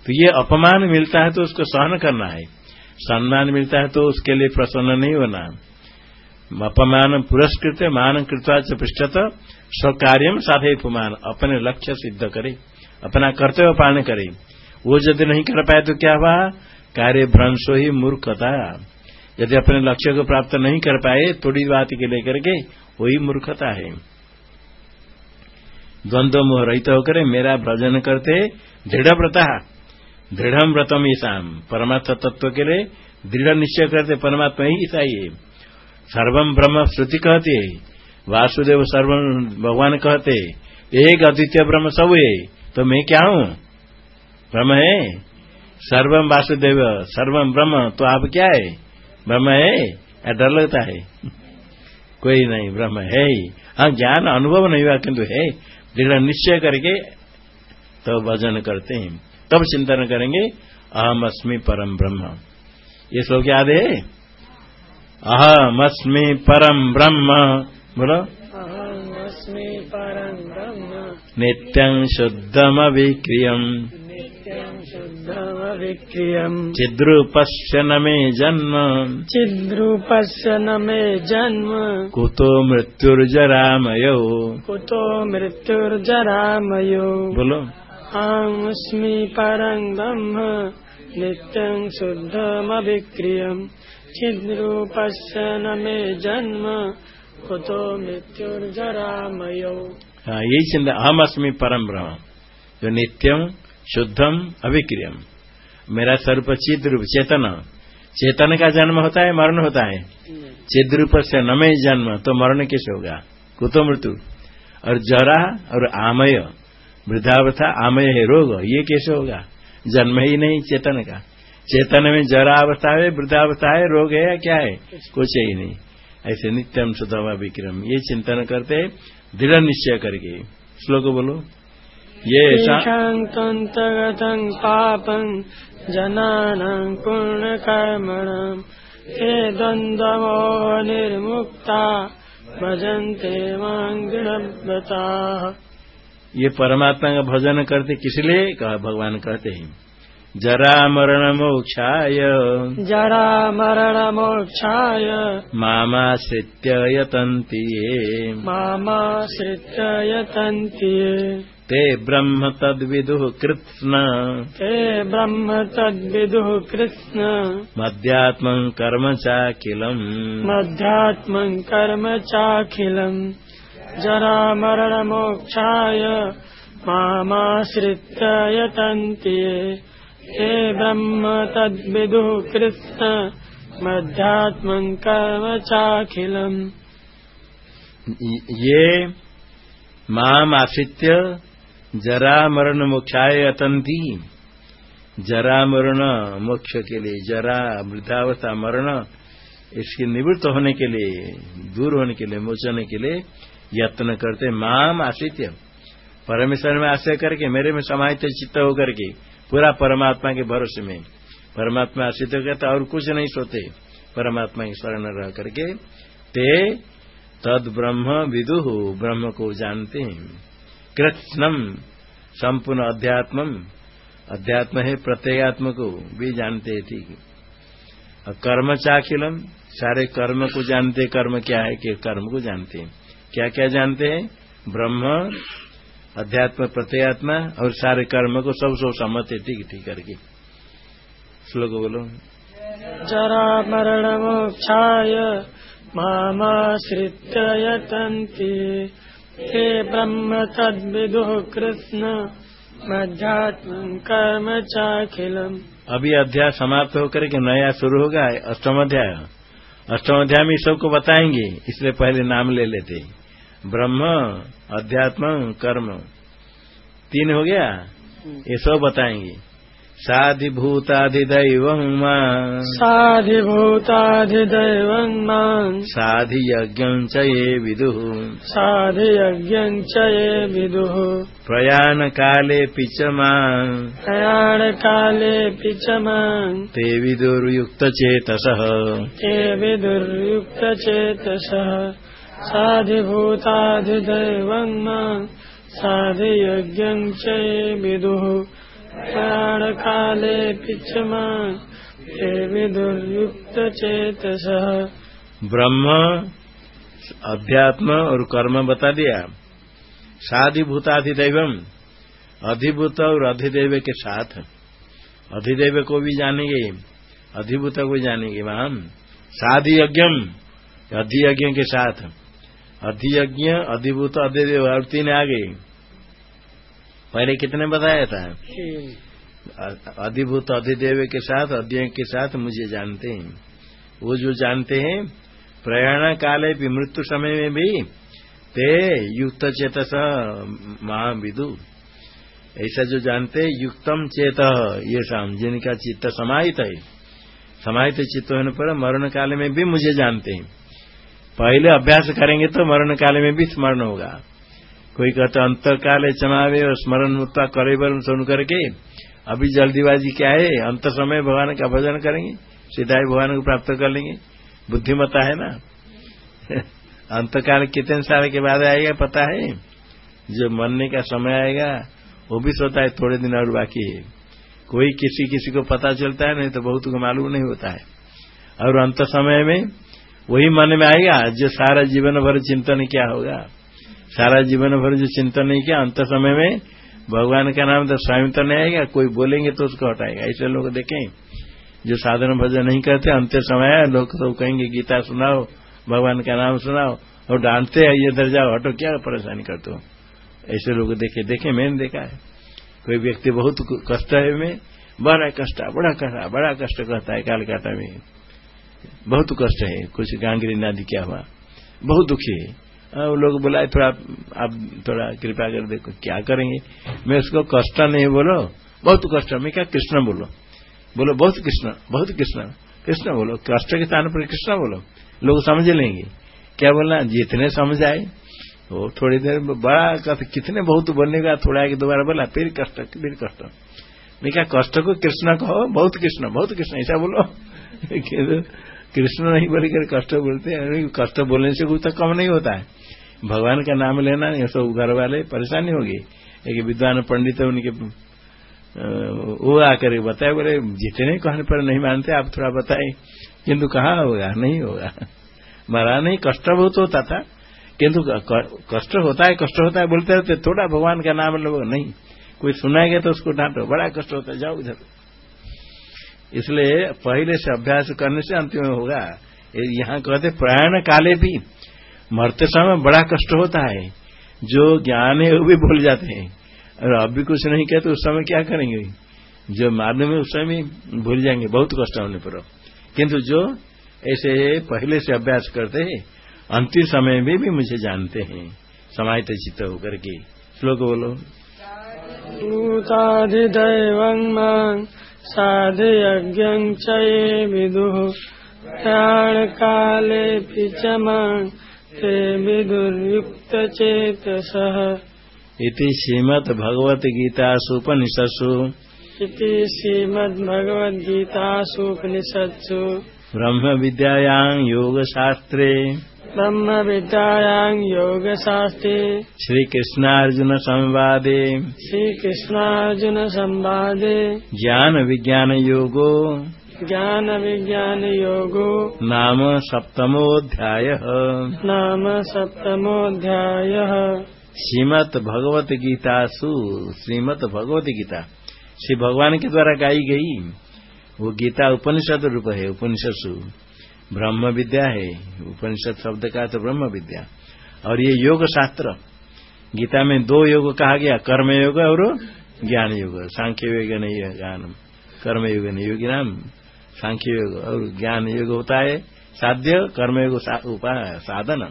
तो ये अपमान मिलता है तो उसको सहन करना है। सम्मान मिलता है तो उसके लिए प्रसन्न नहीं होना। अपमान पुरस्कृत मान कृत्वा पृष्ठत स्वकार्यम साधे पुमान अपने लक्ष्य सिद्ध करे। अपना कर्तव्य पालन करे। वो यदि नहीं कर पाए तो क्या हुआ? कार्य भ्रंशो ही मूर्खता। यदि अपने लक्ष्य को प्राप्त नहीं कर पाए, थोड़ी बात के लेकर के वही मूर्खता है। द्वंद्व मोह रहित होकर मेरा भ्रजन करते दृढ़ व्रता। दृढ़ व्रतम ईशाम। परमात्मा तत्व के लिए दृढ़ निश्चय करते परमात्मा ही ईसा ही। सर्वम ब्रह्म श्रुति कहते। वासुदेव सर्वम भगवान कहते। एक अद्वितीय ब्रह्म सब है। तो मैं क्या हूँ? ब्रह्म है। सर्वम वासुदेव सर्वम ब्रह्म तो आप क्या है? ब्रह्म है? या डर लगता है। कोई नहीं, ब्रह्म है ही। ज्ञान अनुभव नहीं हुआ, किंतु है। दृढ़ निश्चय करके तो भजन करते हैं। तब चिंतन करेंगे अहम अस्मी परम ब्रह्म। ये श्लोक याद है? अहम अस्मी परम ब्रह्म। बोलो। नित्यं शुद्धमविक्रियम् नित्यं शुद्धमविक्रियम् चिद्रूपस्य न मे जन्म। चिद्रूपस्य न मे जन्म। कुतो मृत्युर्जरामयो। कुतो मृत्युर्जरामयो। बोलो। अहमस्मि परं ब्रह्म। नित्यं शुद्धमविक्रियम् चिद्रूपस्य न मे जन्म। कुतो मृत्युर्जरामयो। हाँ यही चिंता अहम अस्मी परम ब्रह्म, जो नित्यम, शुद्धम अभिक्रियम मेरा स्वरूप चिद रूप चेतन। चेतन का जन्म होता है, मरण होता है। चिद रूप से न में जन्म तो मरण कैसे होगा? कुतो मृत्यु। और जरा और आमय, वृद्धावस्था, आमय है, रोग, ये कैसे होगा? जन्म ही नहीं चेतन का। चेतन में जरा अवस्था है, वृद्धावस्था है, रोग है या क्या है? कुछ ही नहीं। ऐसे नित्यम सुधमा विक्रम ये चिंतन करते दृढ़ निश्चय करके। श्लोक बोलो। ये शान्तन्तगतं पापं जनानां पूर्णकर्मणाम् हे द्वन्द्वमोह निर्मुक्ता भजन्ते ये परमात्मा का भजन करते किस लिए कहा भगवान कहते हैं। जरामरण मोक्षाय जरामरण मोक्षाय मामाश्रित्य यतन्ति ये। मामाश्रित्य यतन्ति ते ब्रह्म तद्विदुः कृत्स्न। ते ब्रह्म तद्विदुः कृत्स्न। मध्यात्म कर्म चाखिलम्। मध्यात्मकर्म चाखिलम्। जरामरण मोक्षाय मामाश्रित्य यतन्ति हे ब्रह्म तद्विदुः कृष्ण मध्यात्मं कर्म ये माम आश्रित्य जरा मरण मोक्षाय अतंती जरा मरण मोक्ष के लिए, जरा वृद्धावस्था मरण, इसके निवृत्त होने के लिए, दूर होने के लिए, मोचने के लिए यत्न करते माम आश्रित परमेश्वर में आश्रय करके, मेरे में समाहित चित्त होकर के पूरा परमात्मा के भरोसे में। परमात्मा आश्रित करते और कुछ नहीं सोते। परमात्मा की शरण रह करके ते तद ब्रह्म विदु, ब्रह्म को जानते हैं। कृष्णम संपूर्ण अध्यात्म अध्यात्म है प्रत्येगात्म को भी जानते हैं, ठीक कर्म चाखिलम, सारे कर्म को जानते कर्म क्या है कि कर्म को जानते हैं। क्या क्या जानते हैं? ब्रह्म अध्यात्म प्रत्यात्मा और सारे कर्म को सब सब सम्मत है ठीक ठीक करके। श्लोक बोलो। जरा मरण मोक्षाय मामाश्रित्य यतन्ति हे ब्रह्म तद्विदुः कृष्ण मध्यात्म कर्म चाखिलम। अभी अध्याय समाप्त होकर के नया शुरू होगा अष्टम अध्याय। अष्टम अध्याय में सबको बताएँगे इसलिए पहले नाम ले लेते। ब्रह्म अध्यात्म कर्म। तीन हो गया? ये सब बताएँगे। साधिभूताधिदैवं साधिभूताधिदैवं माम् साधियज्ञम् च ये विदुः। साधियज्ञम् च ये विदुः। प्रयाणकालेऽपि च माम् प्रयाणकालेऽपि च माम् ते विदुर्युक्तचेतसः। ते विदुर्युक्तचेतसः। साधिभूताधिदैवं माम् साधियज्ञम् च ये विदुः प्राणकाले च माम् ते विदुर्युक्त ब्रह्म, अध्यात्म और कर्म बता दिया। साधिभूताधिदैवम, अधिभूत और अधिदेव के साथ। अधिदेव को भी जानेंगे, अधिभूत को जानेंगे वहाँ साधि यज्ञम अधियज्ञ के साथ। अधियज्ञ अधिभूत अधिदेव और तीन आगे पहले कितने बताया था? अधिभूत अधिदेव के साथ अध्ययन के साथ मुझे जानते हैं। वो जो जानते हैं प्रयाण काले भी मृत्यु समय में भी ते युक्त चेतस महाविदु। ऐसा जो जानते युक्तम चेत ये शाम जिनका चित्त समाहित है। समाहित चित्त होने पर मरण काल में भी मुझे जानते हैं। पहले अभ्यास करेंगे तो मरण काल में भी स्मरण होगा। कोई कहते अंत काले चमावे और स्मरण मुक्ता करे सुन करके, अभी जल्दीबाजी क्या है? अंत समय भगवान का भजन करेंगे, सीधा ही भगवान को प्राप्त कर लेंगे। बुद्धिमता है ना? अंतकाल कितने साल के बाद आएगा पता है? जो मरने का समय आएगा, वो भी सोता है, थोड़े दिन और बाकी है। कोई किसी किसी को पता चलता है, नहीं तो बहुत को मालूम नहीं होता है। और अंत समय में वही मन में आएगा, जो सारा जीवन भर चिंतन क्या होगा? सारा जीवन भर जो चिंतन नहीं किया, अंत समय में भगवान का नाम तो स्वयं तो नहीं आएगा, कोई बोलेंगे तो उसको हटाएगा। ऐसे लोग देखें, जो साधन भजन नहीं करते, अंत समय लोग तो कहेंगे, गीता सुनाओ, भगवान का नाम सुनाओ, और डांटते हैं, ये दर जाओ, हटो, क्या परेशानी करते हो ऐसे लोग देखे देखे, मैंने देखा है। कोई व्यक्ति बहुत कष्ट है में, बड़ा कष्ट बड़ा कष्ट बड़ा कष्ट कहता है कालकाटा में। बहुत कष्ट है, कुछ गांगरी नादी क्या हुआ। बहुत दुखी है। वो लोग बोला थोड़ा आप थोड़ा कृपा कर देखो, क्या करेंगे? मैं उसको, कष्ट नहीं बोलो, बहुत कष्ट मैं क्या, कृष्ण बोलो। बोलो, बहुत कृष्ण बहुत कृष्ण। कृष्ण बोलो, कष्ट के स्थान पर कृष्ण बोलो। लोग समझ लेंगे। क्या बोलना, जितने समझ आए। वो थोड़ी देर बड़ा कष्ट, कितने बहुत बोलने का, थोड़ा आगे दोबारा बोला, फिर कष्ट फिर कष्ट। मैं क्या, कष्ट को कृष्ण कहो, बहुत कृष्ण बहुत कृष्ण, ऐसा बोलो? कृष्ण नहीं बोलकर कष्ट बोलते हैं। कष्ट बोलने से कुछ तो कम नहीं होता है। भगवान का नाम लेना नहीं, सब घर वाले परेशानी होगी। एक विद्वान पंडित है, उनके वो आकर बताए, बोले, जितने कहने पर नहीं मानते, आप थोड़ा बताए। किंतु कहाँ होगा? नहीं होगा। मरा नहीं, कष्ट बहुत होता था। किंतु कष्ट होता है, कष्ट होता है, बोलते रहते, थोड़ा भगवान का नाम लो। नहीं, कोई सुनाएगा तो उसको डांटो, बड़ा कष्ट होता है, जाओ इधर। इसलिए पहले से अभ्यास करने से अंतिम होगा। यहाँ कहते प्रयाण काले भी। मरते समय बड़ा कष्ट होता है। जो ज्ञान है, वो भी भूल जाते हैं। और अब भी कुछ नहीं कहते उस समय क्या करेंगे? जो मारने में उस समय भूल जाएँगे, बहुत कष्ट होने पर। किंतु जो ऐसे पहले से अभ्यास करते हैं, अंतिम समय में भी मुझे जानते हैं। समाहित चित्त होकर के। श्लोक बोलो। माँ साधयज्ञं च ये विदुः प्राणकालेऽपि च माँ ते विदुर्युक्तचेतसः। इति श्रीमद् भगवत गीतासु उपनिषत्सु। इति श्रीमद्भगवद्गीतासूपनिषत्सु ब्रह्म विद्यायां योगशास्त्रे। ब्रह्मविद्यायां योगशास्त्रे। श्री कृष्णार्जुन संवादे श्रीकृष्णार्जुनसंवादे। ज्ञान विज्ञान योगो ज्ञानविज्ञानयोगो। नाम सप्तमोऽध्याय। नाम सप्तमोऽध्यायः। श्रीमद भगवत गीतासु श्रीमद भगवत गीता श्री भगवान के द्वारा गाई गई। वो गीता उपनिषद रूप है उपनिषदसु ब्रह्म विद्या है, उपनिषद शब्द का तो ब्रह्म विद्या। और ये योग शास्त्र। गीता में दो योग कहा गया कर्म योग और ज्ञान योग सांख्य योग नहीं है, ज्ञान। कर्म योग नहीं, योगी नाम। सांख्य योग और ज्ञान योग होता है, साध्य। कर्म योग उपाय साधन।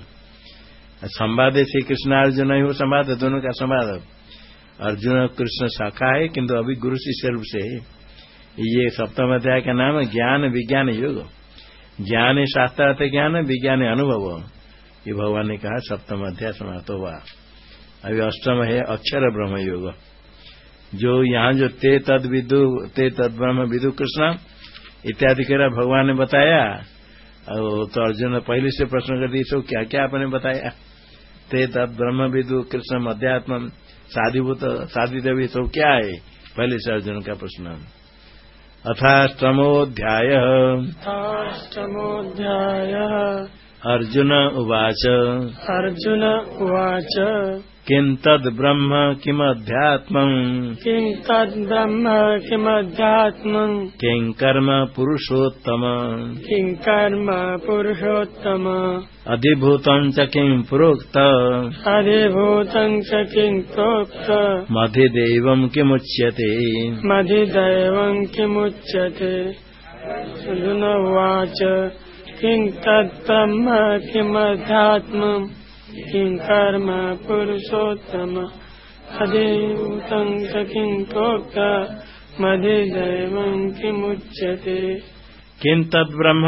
संवाद श्री कृष्ण अर्जुन ही हो संवाद, दोनों का संवाद। अर्जुन कृष्ण शाखा है, किंतु अभी गुरु शिष्य रूप से ये सप्तम अध्याय का नाम है ज्ञान विज्ञान योग। ज्ञान शास्त्रार्थ ज्ञान, विज्ञान अनुभव। ये भगवान ने कहा, सप्तम अध्याय समाप्त हुआ। अभी अष्टम है अक्षर ब्रह्म योग। जो यहाँ जो ते तद विदु, ते तद ब्रह्म विदु कृष्ण, इत्यादि कह भगवान ने बताया, और तो अर्जुन ने पहले से प्रश्न कर दी सो क्या क्या आपने बताया? ते तद ब्रह्म विदु कृष्ण अध्यात्म साधिभूत साधित देवी सब क्या है? पहले से अर्जुन का प्रश्न। अथाष्टमोऽध्याय। अष्टमोऽध्यायः अर्जुन उवाच। अर्जुन उवाच। किं तद्ब्रह्म किमध्यात्मम् किं तद्ब्रह्म किमध्यात्मम् किं कर्म पुरुषोत्तम? किं कर्म पुरुषोत्तम? अधिभूतं च किं प्रोक्त? अधिभूतं च किं प्रोक्त? मधिदेवं किमुच्यते? मधिदैवं किमुच्यते? उवाच किं तद्ब्रह्म किमध्यात्मम् किं कर्म पुरुषोत्तम? अधिभूतं च किं प्रोक्त मधिदैवं किमुच्यते किं तद्ब्रह्म?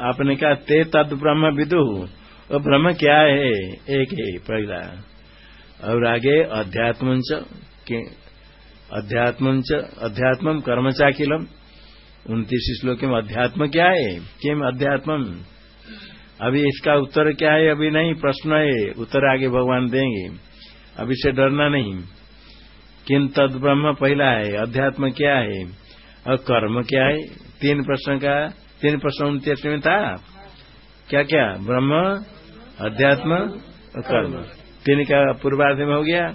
आपने कहा, ते तद्ब्रह्म विदु। वो ब्रह्म क्या है? एक है, पहला। और आगे, अध्यात्म अध्यात्म अध्यात्म कर्म चाकिलम। उन्तीस श्लोक में अध्यात्म क्या है? किम अध्यात्म अभी इसका उत्तर क्या है? अभी नहीं, प्रश्न है। उत्तर आगे भगवान देंगे। अभी से डरना नहीं। किन तद ब्रह्म पहला है? अध्यात्म क्या है? और कर्म क्या है? तीन प्रश्न का, तीन प्रश्न उनतीस में था। क्या क्या ब्रह्म, अध्यात्म और कर्म। तीन का पूर्वार्ध में हो गया।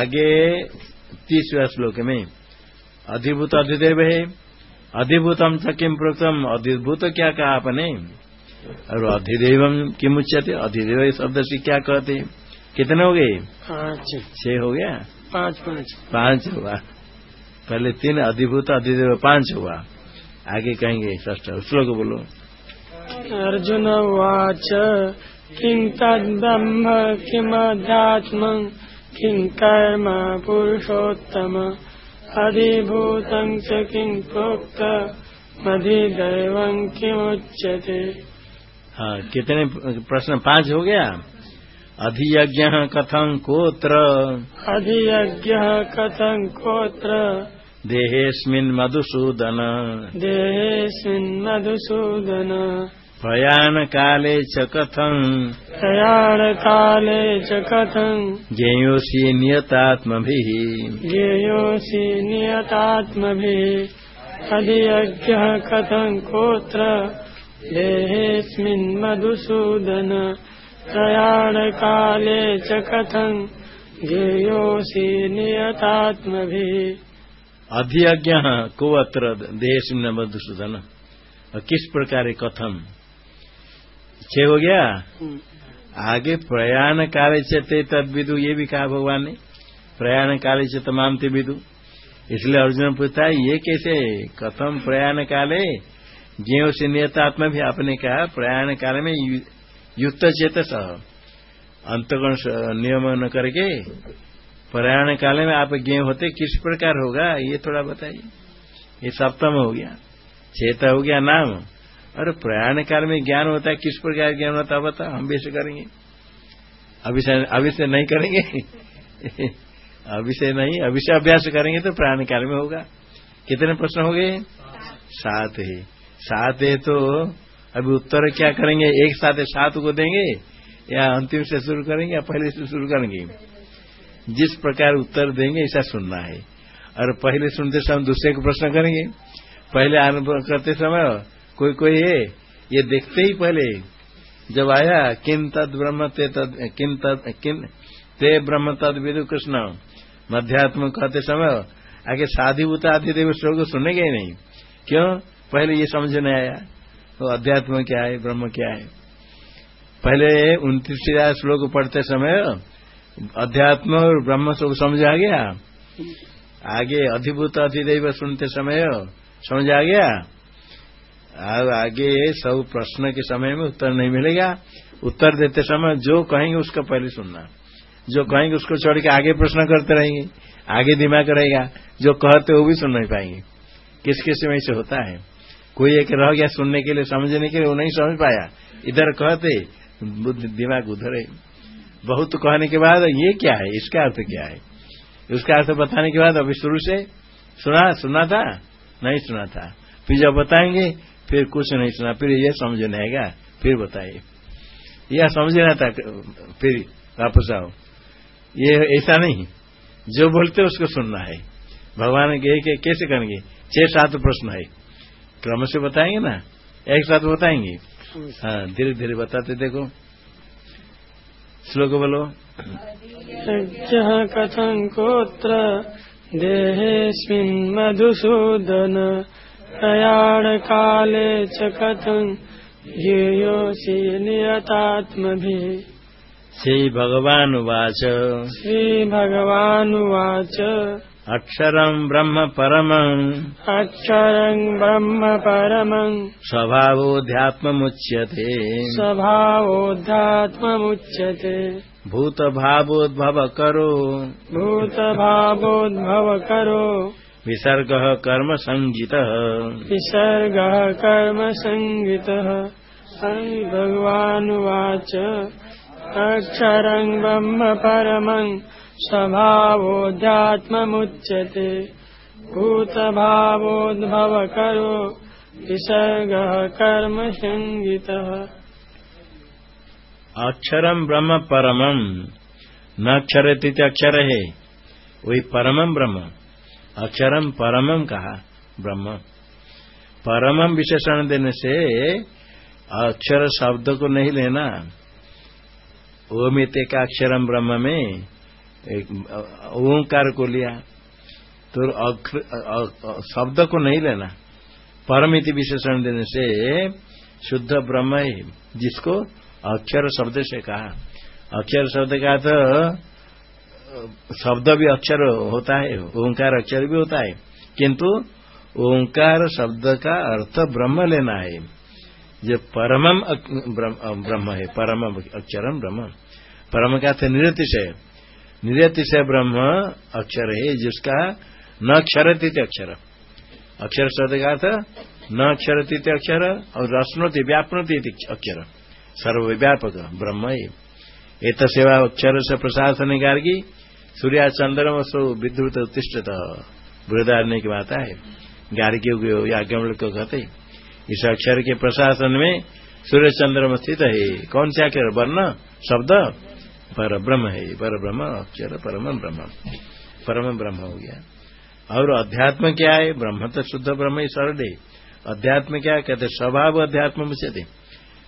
आगे तीसरा श्लोक में। अधिभूत अधिदेव है। अधिभूतम च किम प्रोक्तम? अधिभूत क्या कहा आपने? और अधिदेव किम उच्चते अधिदेव शब्द से क्या कहते कितने हो गए? पाँच। छह हो गया? पाँच पाँच। पाँच हुआ। पहले तीन अधिभूत अधिदेव पाँच हुआ। आगे कहेंगे ष्ठ श्लोक बोलो। अर्जुन उवाच किं तद्ब्रह्म किमध्यात्मम् किं कर्म पुरुषोत्तम। अधिभूतं च किं प्रोक्त मधिदैवं किमुच्यते? हाँ कितने प्रश्न पाँच हो गया? अधियज्ञ कथं कोत्र? अधियज्ञः कथं कोत्र? देहेऽस्मिन् मधुसूदन। देहेऽस्मिन् मधुसूदन। प्रयाणकाले च कथं? प्रयाणकाले च कथं? ज्ञेयोऽसि नियतात्मभिः। ज्ञेयोऽसि नियतात्मभिः। अधियज्ञः कथं कोत्र? देहेऽस्मिन् मधुसूदन प्रयाणकाले च कथं ज्ञेयोऽसि नियतात्मभिः। अधियज्ञ को अत्र देहेऽस्मिन् मधुसूदन? किस प्रकार कथम? छह हो गया? आगे प्रयाण काले से ते तद विदु ये भी कहा भगवान ने। प्रयाण काले से तमाम ते विदु। इसलिए अर्जुन पूछता है ये कैसे? कथम प्रयाण काले ज्ञो से नियतात्मा भी आपने कहा, प्रयाण काल में युक्त चेत अंतगुण स- नियम करके प्रयाण काल में आप ज्ञ होते किस प्रकार होगा, ये थोड़ा बताइए। ये सप्तम हो गया, चेत हो गया नाम। अरे प्रयाण काल में ज्ञान होता है, किस प्रकार ज्ञान होता है बता हम भी करेंगे। अभी से अभी से नहीं करेंगे। अभी से नहीं अभी से अभ्यास करेंगे तो प्रयाण काल में होगा। कितने प्रश्न हो गए? सात है। सात है तो अभी उत्तर क्या करेंगे? एक साथ सात को देंगे या अंतिम से शुरू करेंगे या पहले से शुरू करेंगे? जिस प्रकार उत्तर देंगे, ऐसा सुनना है। और पहले सुनते समय दूसरे को प्रश्न करेंगे। पहले अनुभव करते समय कोई कोई है? ये देखते ही पहले। जब आया किन तद ब्रह्म ते तद किन तद किन ते ब्रह्म तद विदु कृष्ण। मध्यात्म कहते समय आगे साधिभूत आदि देव श्लोक सुनेंगे ही नहीं। क्यों? पहले ये समझ नहीं आया। तो अध्यात्म क्या है, ब्रह्म क्या है? पहले उन्तीस श्लोक पढ़ते समय अध्यात्म और ब्रह्म सब समझ आ गया। आगे अधिभूत अधिदेव सुनते समय समझ आ गया। और आगे सब प्रश्न के समय में उत्तर नहीं मिलेगा। उत्तर देते समय जो कहेंगे उसका पहले सुनना। जो कहेंगे उसको छोड़ के आगे प्रश्न करते रहेंगे। आगे दिमाग रहेगा। जो कहते वो भी सुन नहीं पाएँगे। किस किसमें ऐसे होता है? कोई एक रह गया सुनने के लिए, समझने के लिए, वो नहीं समझ पाया। इधर कहते दिमाग उधर है। बहुत कहने के बाद ये क्या है? इसका अर्थ क्या है? उसका अर्थ बताने के बाद अभी शुरू से सुना सुना था? नहीं सुना था। फिर जब बताएँगे, फिर कुछ नहीं सुना। फिर ये समझ आएगा। फिर बताइए। यह समझ समझना था फिर वापस आओ। ये ऐसा नहीं। जो बोलते उसको सुनना है। भगवान के, कैसे करेंगे? छह, सात प्रश्न है। क्रम से बताएँगे ना? एक साथ बताएँगे? हाँ धीरे धीरे बताते देखो। श्लोक बोलो। कथं कोत्र देहेऽस्मिन् मधुसूदन प्रयाणकाले च कथं ध्येयोऽसि नियतात्मभिः। श्रीभगवानुवाच। श्रीभगवानुवाच। अक्षरं ब्रह्म परमम्। अक्षरं ब्रह्म परमम्। स्वभावोऽध्यात्ममुच्यते। स्वभावोऽध्यात्ममुच्यते। स्वभावोध्यात्ममुच्यते भूत करो भूतभावोद्भव करो विसर्गः कर्म विसर्गः कर्म भगवानुवाच अक्षरं ब्रह्म परमम्। स्वभावोऽध्यात्ममुच्यते करो विसर्गः कर्म सङ्गितः अक्षरम ब्रह्म परमम न अक्षर अक्षर है। वही परमम ब्रह्म। अक्षरम परमम कहा ब्रह्म। परमम विशेषण देने से अक्षर शब्द को नहीं लेना। ओमित का अक्षरम ब्रह्म में ओंकार को लिया। तो शब्द को नहीं लेना। परमिति विशेषण देने से शुद्ध ब्रह्म है, जिसको अक्षर शब्द से कहा। अक्षर शब्द का तो शब्द भी अक्षर होता है, ओंकार अक्षर भी होता है। किंतु ओंकार शब्द का अर्थ ब्रह्म लेना है। जो परमम ब्रह्म है परम अक्षरम ब्रह्म। परम का अर्थ निरतिशय। निरतिशय ब्रह्म अक्षर है, जिसका न अक्षरती अक्षर। अक्षर शब्द का अर्थ, न अक्षरती अक्षर और रश्नोति व्यापनोति अक्षर। सर्वव्यापक, ब्रह्म एक सेवा अक्षर से प्रशासन गार्गी सूर्या चंद्रम सो विद्युत उत्तिष्ठत बृहदारण्य की बात है। गार्गी याज्ञ को कहते इस अक्षर के प्रशासन में सूर्य चंद्रम स्थित है। कौन सा अक्षर? वर्ण, शब्द पर ब्रह्म है पर ब्रह्म अक्षर परम ब्रह्म। परम ब्रह्म हो गया। और अध्यात्म क्या है? ब्रह्म तो शुद्ध ब्रह्म ही सरल है। अध्यात्म क्या कहते स्वभाव अध्यात्म मुझे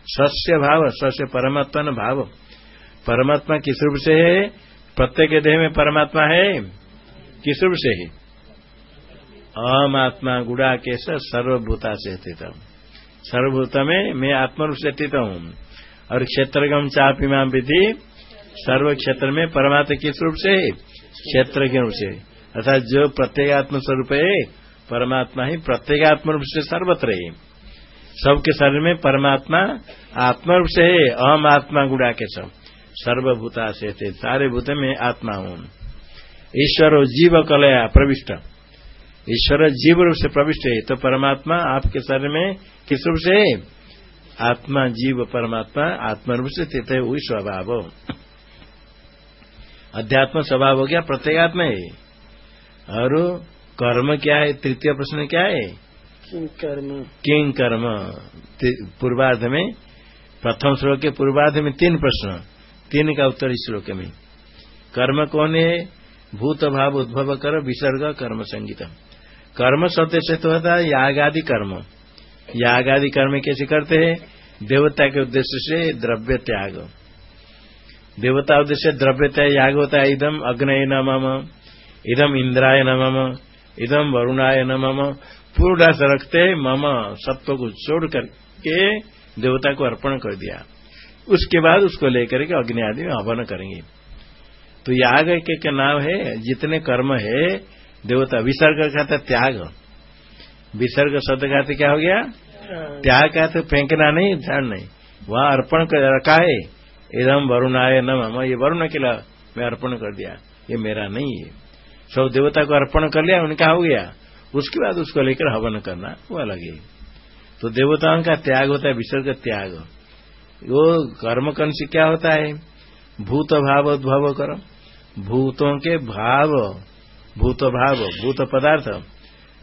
सस्य भाव, सस्य परमात्मा भाव। परमात्मा किस रूप से है? प्रत्येक देह में परमात्मा है। किस रूप से है? अहम आत्मा गुड़ा के सर्वभूता से स्थित सर्वभूत में मैं आत्मा रूप से स्थित हूँ। और क्षेत्रगम चापिमा विधि सर्व क्षेत्र में परमात्मा किस रूप से? क्षेत्र के रूप से। अर्थात जो प्रत्येगात्म स्वरूप है, परमात्मा ही प्रत्येगात्म रूप से सर्वत्र है। सबके शरीर में परमात्मा आत्मा रूप से है, अहम आत्मा गुड़ा के सब। सर्वभूता से थे, सारे भूत में आत्मा हूँ। ईश्वर जीव कलया प्रविष्ट। ईश्वर जीव रूप से प्रविष्ट है तो परमात्मा आपके शरीर में किस रूप से है? आत्मा, जीव, परमात्मा आत्मा रूप से स्थित है वही स्वभाव। अध्यात्म स्वभाव हो गया प्रत्येगात्मा है। और कर्म क्या है? तृतीय प्रश्न क्या है? किंग कर्म? किंग कर्म? पूर्वार्ध में प्रथम श्लोक के पूर्वार्ध में तीन प्रश्न। तीन का उत्तर इस श्लोक में। कर्म कौन है? भूत भाव उद्भव कर विसर्ग कर्म संगीत। कर्म शब्द से तो होता है याग आदि कर्म। याग आदि कर्म कैसे करते हैं? देवता के उद्देश्य से द्रव्य त्याग। देवता उद्देश्य द्रव्य त्याग याग होता है इदम अग्नय न मम इदम इंद्राय न मम इदम वरुणाय न मम पूर्ण से रखते मम सत्व को छोड़ करके देवता को अर्पण कर दिया। उसके बाद उसको लेकर के अग्नि आदि में हवन करेंगे। तो याग के, के नाम है जितने कर्म है देवता विसर्ग कहता त्याग। विसर्ग शब्द कहते क्या हो गया? त्याग का कहते फेंकना नहीं ध्यान नहीं। वहाँ अर्पण कर रखा है। एकदम वरुण आय न ये वरुण के लिए मैं अर्पण कर दिया। ये मेरा नहीं है। सब देवता को अर्पण कर लिया, उनका हो गया। उसके बाद उसको लेकर हवन करना, वो अलग है। तो देवताओं का त्याग होता है, विसर्ग त्याग। वो कर्म कर्ण से क्या होता है? भूत भाव, उद्भव कर्म। भूतों के भाव, भूत भाव, भूत पदार्थ,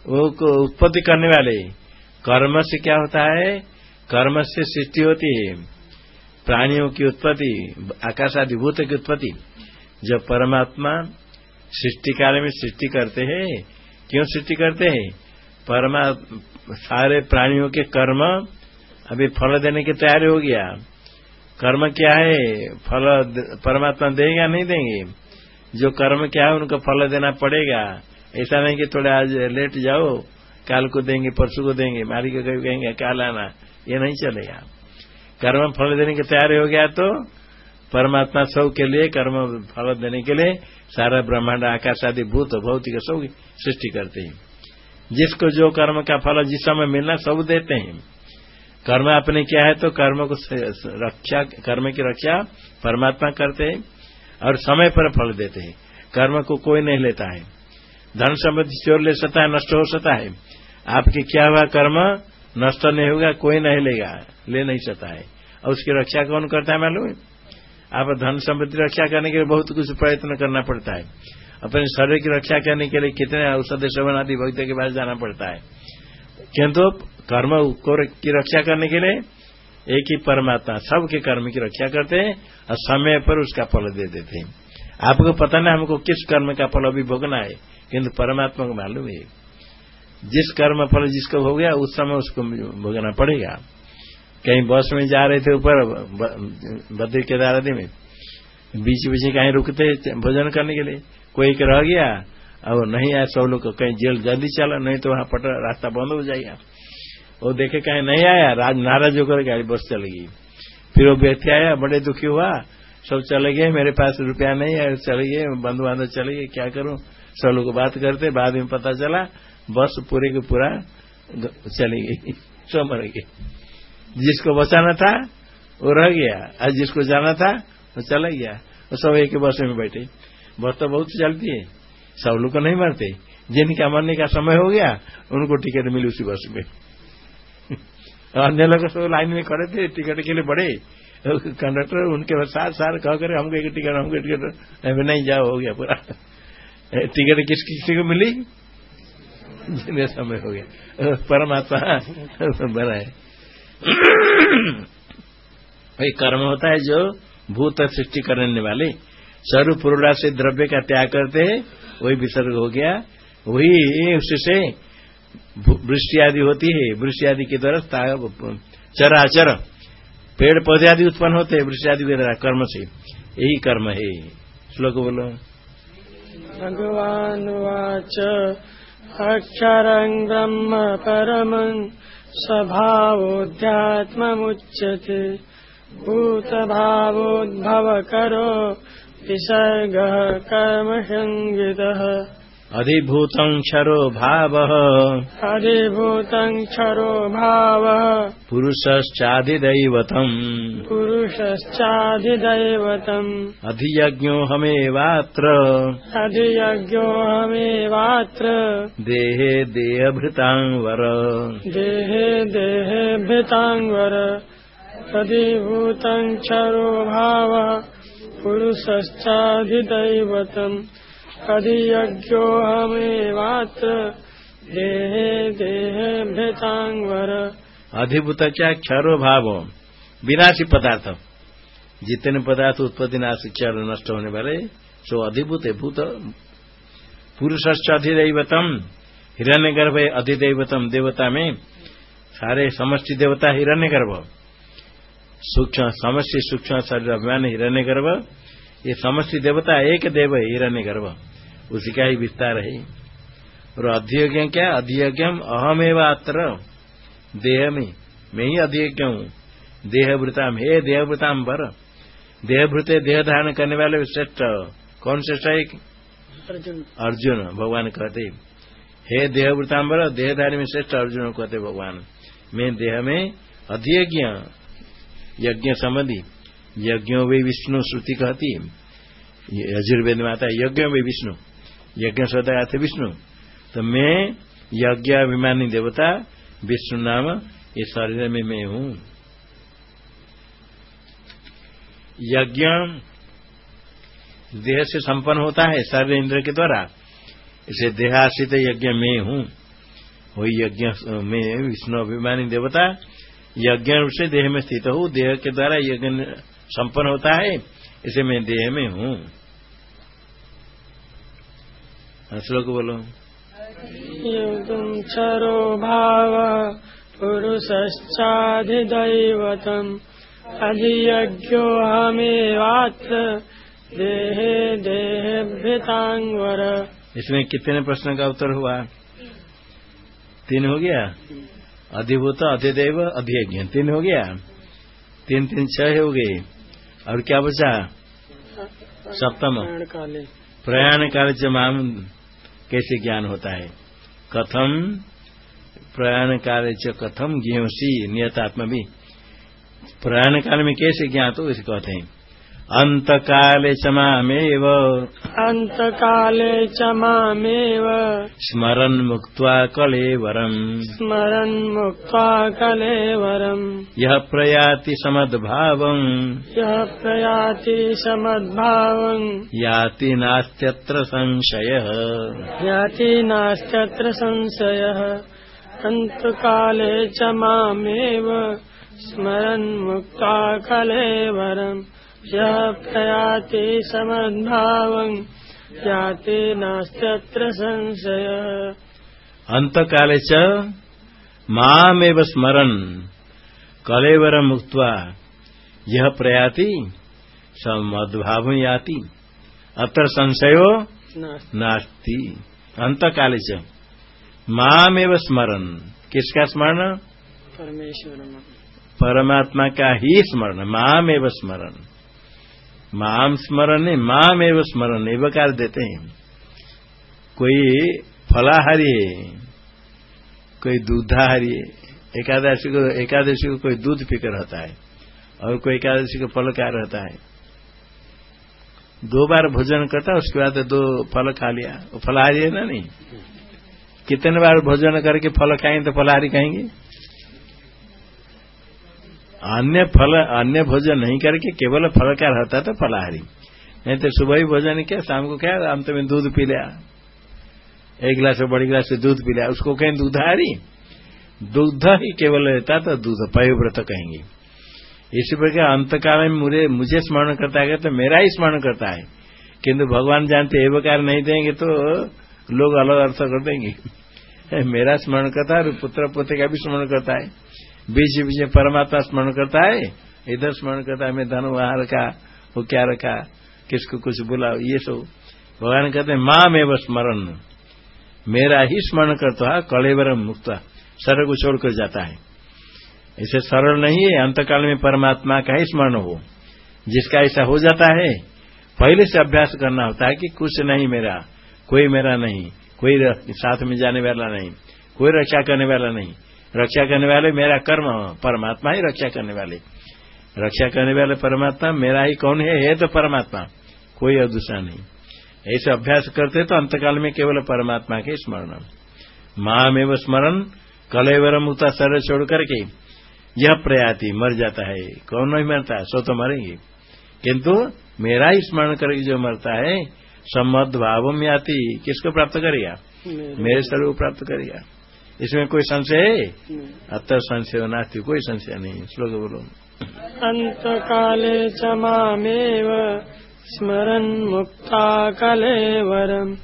वो उत्पत्ति करने वाले। कर्म से क्या होता है? कर्म से सृष्टि होती है। प्राणियों की उत्पत्ति आकाश आदि भूत की उत्पत्ति जब परमात्मा सृष्टि काल में सृष्टि करते हैं। क्यों सृष्टि करते हैं? परमा, सारे प्राणियों के कर्म अभी फल देने की तैयारी हो गया। कर्म क्या है? फल परमात्मा देगा, नहीं देंगे। जो कर्म क्या है, उनको फल देना पड़ेगा। ऐसा नहीं कि थोड़ा आज लेट जाओ, काल को देंगे, परसों को देंगे मारी को कभी कहेंगे क्या आना। ये नहीं चलेगा। कर्म फल देने की तैयारी हो गया तो परमात्मा सब के लिए, कर्म फल देने के लिए सारा ब्रह्मांड, आकाश आदि भूत भौतिक सब सृष्टि करते हैं। जिसको जो कर्म का फल जिस समय मिलना सब देते हैं। कर्म आपने किया है तो कर्म को रक्षा, कर्म की रक्षा परमात्मा करते हैं और समय पर फल देते हैं। कर्म को कोई नहीं लेता है। धन संबंधी चोर ले सकता है, नष्ट हो सकता है। आपके क्या हुआ कर्म? नष्ट नहीं होगा, कोई नहीं लेगा, ले नहीं सकता है। और उसकी रक्षा कौन करता है मालूम आप धन संपत्ति रक्षा करने के लिए बहुत कुछ प्रयत्न करना पड़ता है। अपने शरीर की रक्षा करने के लिए कितने औषध सेवन आदि, भक्त के पास जाना पड़ता है। किंतु कर्म की रक्षा करने के लिए एक ही परमात्मा, सबके कर्म की रक्षा करते हैं और समय पर उसका फल दे देते हैं। आपको पता नहीं हमको किस कर्म का फल अभी भोगना है, किंतु परमात्मा को मालूम है। जिस कर्म फल जिसको हो गया, उस समय उसको भोगना पड़ेगा। कहीं बस में जा रहे थे ऊपर बद्री केदारदी में, बीच बीच कहीं रुकते भोजन करने के लिए। कोई रह गया और नहीं आया, सब लोग कहीं जेल जल्दी चला, नहीं तो वहाँ पट रास्ता बंद हो जाएगा। वो देखे कहीं नहीं आया, राज नाराज़ होकर गाड़ी बस चल गई। फिर वो व्यक्ति आया, बड़े दुखी हुआ, सब चले गए, मेरे पास रुपया नहीं है, चले गए बंधु बांधव चले गए, क्या करूँ? सब लोग बात करते, बाद में पता चला बस पूरे के पूरा चली गई मर गए जिसको बचाना था, वो रह गया। आज जिसको जाना था, वो चला गया। वो सब एक बस में बैठे। बस तो बहुत चलती है। सब लोग को नहीं मरते। जिनका मरने का समय हो गया, उनको टिकट मिली उसी बस में। अन्य लोग सब लाइन में खड़े थे, टिकट के लिए बड़े। कंडक्टर उनके साथ साथ कह कर, हमको एक टिकट, हमको टिकट। नहीं जाओ, हो गया पूरा। टिकट किस किसी को मिली? जिन्हें समय हो गया। परमात्मा बना है। वही कर्म होता है जो भूत सृष्टि करने वाले। सर्व पूर्णा से द्रव्य का त्याग करते हैं, वही विसर्ग हो गया। वही उससे वृष्टि आदि होती है। वृष्टि आदि के द्वारा चराचर, पेड़ पौधे आदि उत्पन्न होते हैं, वृष्टि आदि के द्वारा कर्म से। यही कर्म है। श्लोक बोलो। भगवान वाच। अक्षरम् ब्रह्म परमम् स्वभावोऽध्यात्ममुच्यते भूतभावोद्भवकरो विसर्गः कर्म शङ्गितः अधिभूतं क्षरो भावः। अधिभूतं क्षरो भावः। पुरुषश्चाधिदैवतम्। पुरुषश्चाधिदैवतम्। अधियज्ञोऽहमेवात्र। अधियज्ञोऽहमेवात्र। देहे देहभृतां वर देहे देहे भृताङ्वर अधिभूतं क्षरो भावः। पुरुषश्चाधिदैवतम् अधियज्ञोऽहमेवात्र देहे देहे भृताङ्वर अधिभूत क्षरो भाव विनाशी पदार्थ। जितने पदार्थ उत्पत्ति नाश क्षर नष्ट होने वाले, सो अधिभूत भूत। पुरुष अधिदैवतम। हिरण्य गर्भ अधिदैवतम देवता में सारे समष्टि देवता हिरण्य गर्भ सूक्ष्म समष्टि, सूक्ष्म शरीर अभिमान हिरण्य गर्भ ये समष्टि देवता एक देव हिरण्य गर्भ उसी का ही विस्तार है। और अधियज्ञ क्या? अधियज्ञम अहमेव अत्र देह में मैं ही अधियज्ञ हूँ। देहभृताम हे देहभृताम बर देहभृते देह धारण करने वाले श्रेष्ठ। कौन श्रेष्ठ है? अर्जुन। अर्जुन भगवान कहते हे। देहभृतांबर देहधारी में श्रेष्ठ अर्जुन कहते भगवान। मैं देह में अधियज्ञ यज्ञ संबंधी। यज्ञों वे विष्णु श्रुति कहती यजुर्वेद में आता है यज्ञ वे विष्णु। यज्ञ श्रद्धा आते विष्णु। तो मैं यज्ञ अभिमानी देवता विष्णु नाम ये शरीर में मैं हूँ। यज्ञ देह से संपन्न होता है शरीर इंद्र के द्वारा। इसे देहाश्रित यज्ञ में हूँ। वही यज्ञ में विष्णु अभिमानी देवता यज्ञ रूप से देह में स्थित हूँ। देह के द्वारा यज्ञ संपन्न होता है इसे मैं देह में हाँ, श्लोक बोलो। युगं क्षरो भाव पुरुषश्चाधिदैवतम्। अधियज्ञोऽहमेवात्र देहे देहे भृताङ्वर इसमें कितने प्रश्न का उत्तर हुआ? तीन हो गया? अधिभूत अधिदेव अधियज्ञ। तीन हो गया? तीन तीन छह हो गए। और क्या बचा? सप्तम। काले प्रयाण काल से माम कैसे ज्ञान होता है? कथम प्रयाण काल च कथम ज्ञोसी नियतात्मा भी प्रयाण काल में कैसे ज्ञात हो, इसे कहते हैं। अंत काले च मामेव। अन्तकाले च मामेव। स्मरन् मुक्त्वा कलेवरम्। स्मरन् मुक्त्वा कलेवरम्। यः प्रयाति समद्भावम्। यः प्रयाति समद्भावम्। याति नास्त्यत्र संशयः। याति नास्त्यत्र संशयः। अन्तकाले च मामेव। स्मरन् मुक्त्वा कलेवरम् यः प्रयाति समद्भावम् याति नास्त्यत्र संशयः। अंत काले च मामेव स्मरन् कलेवरम् मुक्त्वा यह प्रयाति समद्भाव याति अत्र संशयो नास्ति। नास्ति। अंत काले च मामेव स्मरन् किसका स्मरण? परमेश्वरम्। परमात्मा का ही स्मरण मामेव स्मरण माम स्मरण नहीं एवं स्मरण एवकार देते हैं। कोई फलाहारी है कोई दूधाहारी एकादशी को एकादशी को कोई दूध पीकर रहता है, और कोई एकादशी को फल खा रहता है। दो बार भोजन करता, उसके बाद दो फल खा लिया। वो फलाहारी है ना नहीं? कितने बार भोजन करके फल खाएँगे तो फलाहारी कहेंगे? अन्य फल, अन्य भोजन नहीं करके केवल फल का रहता तो फलाहारी। नहीं तो सुबह ही भोजन किया, शाम को क्या, अंत में दूध पी लिया। एक गिलास से बड़ी गिलास से दूध पी लिया, उसको कहें दूधारी दूध ही केवल रहता तो दूध, पयोव्रत कहेंगे। इसी प्रकार अंतकाल में मुझे मुझे स्मरण करता है तो मेरा ही स्मरण करता है। किंतु भगवान जानते एवकार नहीं देंगे तो लोग अलग अर्थ कर देंगे। मेरा स्मरण करता है और पुत्र पुत्र का भी स्मरण करता है। बीच बीच में परमात्मा स्मरण करता है, इधर स्मरण करता है, मैं धन वहाँ रखा, वो क्या रखा, किसको कुछ बुलाओ, ये सब। भगवान कहते हैं माँ में स्मरण। मेरा ही स्मरण करता है कलेवरम मुक्त सरल को छोड़कर जाता है। इसे सरल नहीं है, अंतकाल में परमात्मा का ही स्मरण हो। जिसका ऐसा हो जाता है, पहले से अभ्यास करना होता है कि कुछ नहीं मेरा, कोई मेरा नहीं, कोई साथ में जाने वाला नहीं, कोई रक्षा करने वाला नहीं। रक्षा करने वाले मेरा कर्म परमात्मा ही रक्षा करने वाले। रक्षा करने वाले परमात्मा मेरा ही कौन है? ये तो परमात्मा कोई और दूसरा नहीं। ऐसे अभ्यास करते तो अंतकाल में केवल परमात्मा के स्मरण माम एवं स्मरण कलेवरम उता शरीर छोड़ करके यह प्रयाति मर जाता है। कौन नहीं मरता? सो तो मरेंगे। किंतु मेरा ही स्मरण करके जो मरता है सम्मद भाव में आती किसको प्राप्त करेगा? मेरे। स्वरूप प्राप्त करेगा। इसमें कोई संशय है? अत संशय नास्ती कोई संशय नहीं श्लोक बोलो। अंत काले च मामेव स्मरन् मुक्ता कलेवरम्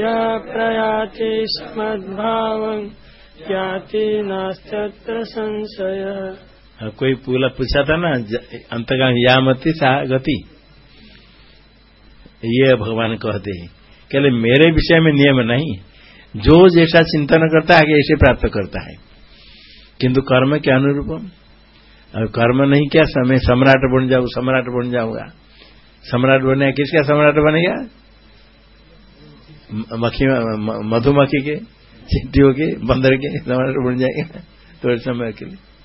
यः प्रयाति स्मद्भावम् याति नास्त्यत्र संशयः। हाँ, कोई पूला पूछा था ना अंतगा यामती सा गति? ये भगवान कहते हैं। कहले मेरे विषय में नियम नहीं। जो जैसा चिंतन करता है, आगे ऐसे प्राप्त करता है। किंतु कर्म के अनुरूप और कर्म नहीं क्या, समय सम्राट बन जाऊ सम्राट बन जाऊँगा सम्राट बने किसका सम्राट बनेगा? मक्खी मधुमक्खी के चिट्टियों के, बंदर के, सम्राट बन जाएगा। थोड़े समय के लिए।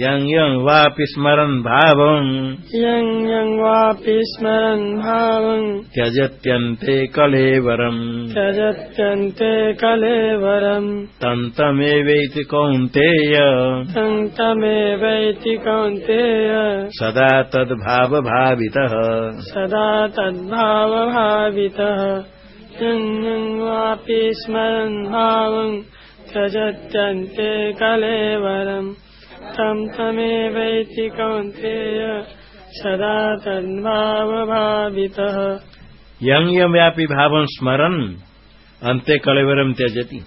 यं यं वापि स्मरन् भावम् यं यं वापि स्मरन् भावम् त्यजत्यन्ते कलेवरम्। त्यजत्यन्ते कलेवरम्। तन्तमेवैति कौन्तेय। तन्तमेवैति कौन्तेय। सदा तद्भावभावितः। सदा तद्भावभावितः। यं यं वापि स्मरन् भावम् त्यजत्यन्ते कलेवरम्। तं तमेवैति कौन्तेय सदा तद्भावभावितः यं यं व्यापी भावं स्मरन कलेवरम त्यजति।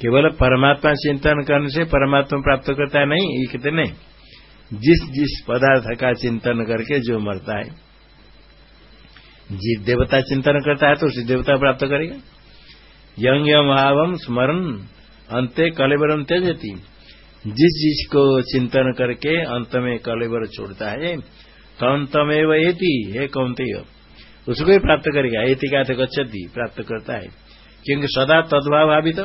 केवल परमात्मा चिंतन करने से परमात्मा प्राप्त करता है नहीं, ये कहते नहीं। जिस जिस पदार्थ का चिंतन करके जो मरता है, जिस देवता चिंतन करता है तो उसी देवता प्राप्त करेगा। यंग यम भावम स्मरण अंते कलेवरम त्यजती। जिस चीज़ को चिंतन करके अंत में कलेवर छोड़ता है तो अंत में वह एति, है कौनते उसको ही प्राप्त करेगा एति का गच्छति, प्राप्त करता है। क्योंकि सदा तद्भाव भावित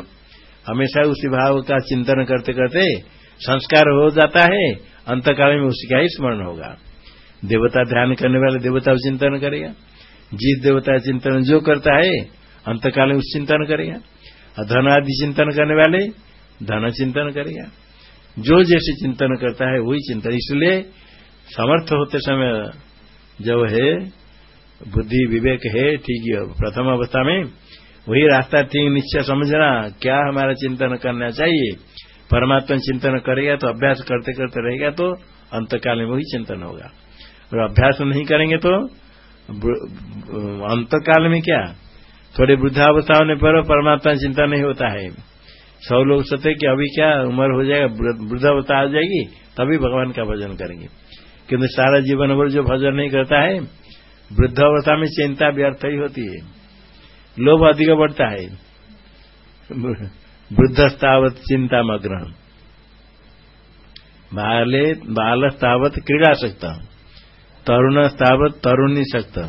हमेशा उसी भाव का चिंतन करते करते संस्कार हो जाता है, अंतकाल में उसी का ही स्मरण होगा। देवता ध्यान करने वाले देवता चिंतन करेगा। जिस देवता चिंतन जो करता है, अंतकाल में उस चिंतन करेगा। धन आदि चिंतन करने वाले धन चिंतन करेगा। जो जैसे चिंतन करता है, वही चिंतन। इसलिए समर्थ होते समय जब है, बुद्धि विवेक है, ठीक है, प्रथम अवस्था में, वही रास्ता ठीक, निश्चय समझना, क्या हमारा चिंतन करना चाहिए? परमात्मा चिंतन करेगा तो अभ्यास करते करते रहेगा तो अंतकाल में वही चिंतन होगा। और अभ्यास नहीं करेंगे तो अंतकाल में क्या? थोड़े वृद्धावस्था होने पर परमात्मा चिंता नहीं होता है। सौ लोग सोचते कि अभी क्या उम्र हो जाएगा वृद्धावस्था आ जाएगी, तभी भगवान का भजन करेंगे। किंतु सारा जीवन भर जो भजन नहीं करता है, वृद्धावस्था में चिंता व्यर्थ ही होती है। लोभ अधिक बढ़ता है। वृद्धस्तावत चिंता मग्न बाले बालस्तावत क्रीड़ा सकता तरुण स्तावत तरुणी सकता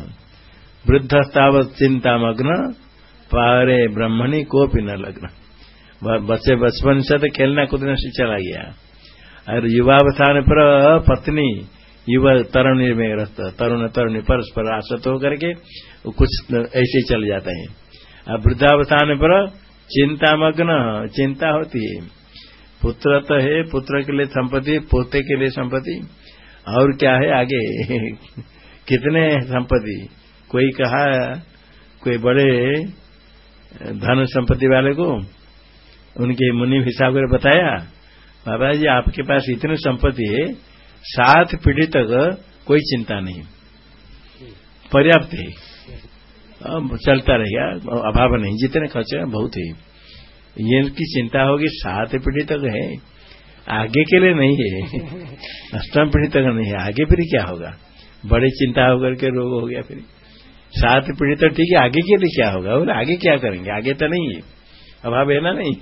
वृद्धस्तावत चिंता मग्न पारे ब्रह्मणी कोपी न लग्न। बच्चे बचपन से तो खेलना कूदने से चला गया। और युवावस्था पर पत्नी युवा तरुण में रहता तरुण तरुणी परस्पर आसत होकर के कुछ ऐसे चल जाते हैं। अब वृद्धावस्थान पर चिंता मग्न, चिंता होती है। पुत्र तो है, पुत्र के लिए संपत्ति, पोते के लिए संपत्ति। और क्या है आगे? कितने संपत्ति? कोई कहा, कोई बड़े, धन संपत्ति वाले को उनके मुनि हिसाब कर बताया, बाबा जी, आपके पास इतनी संपत्ति है, सात पीढ़ी तक कोई चिंता नहीं। पर्याप्त है। चलता रहेगा अभाव नहीं, जितने खर्च है, बहुत है। ये की चिंता होगी, सात पीढ़ी तक है। आगे के लिए नहीं है। अष्टम पीढ़ी तक नहीं है। आगे फिर क्या होगा? बड़ी चिंता होकर के रोग हो गया फिर। सात पीढ़ी तक ठीक है, आगे के लिए क्या होगा? और आगे क्या करेंगे? आगे तो नहीं है। अभाव है ना नहीं?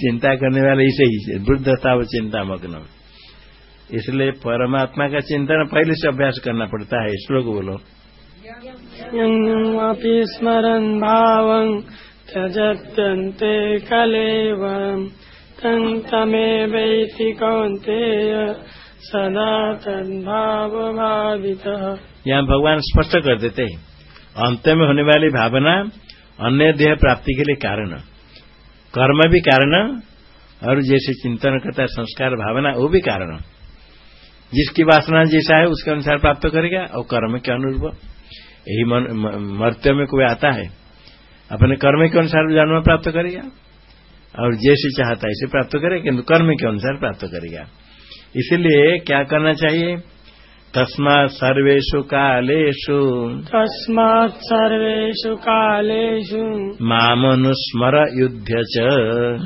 चिंता करने वाले इसे ही वृद्धता व चिंता मग्न। इसलिए परमात्मा का चिंतन पहले से अभ्यास करना पड़ता है श्लोक बोलो। यमपि स्मरन् भावं त्यजत्यन्ते कलेवरम् तं तमेवैति कौन्तेय सदा तद्भावभावितः। यहाँ भगवान स्पष्ट कर देते हैं। अंत में होने वाली भावना अन्य देह प्राप्ति के लिए कारण। कर्म भी कारण, और जैसे चिंतन करता है, संस्कार, भावना, वो भी कारण। जिसकी वासना जैसा है, उसके अनुसार प्राप्त करेगा, और कर्म के अनुरूप। यही मर्त्य में कोई आता है, अपने कर्म के अनुसार जन्म प्राप्त करेगा, और जैसे चाहता है, इसे प्राप्त करेगा किन्तु कर्म के अनुसार प्राप्त करेगा। इसलिए क्या करना चाहिए? तस्मात् सर्वेषु कालेषु। तस्मात् सर्वेषु कालेषु। मामनुस्मर युध्य च।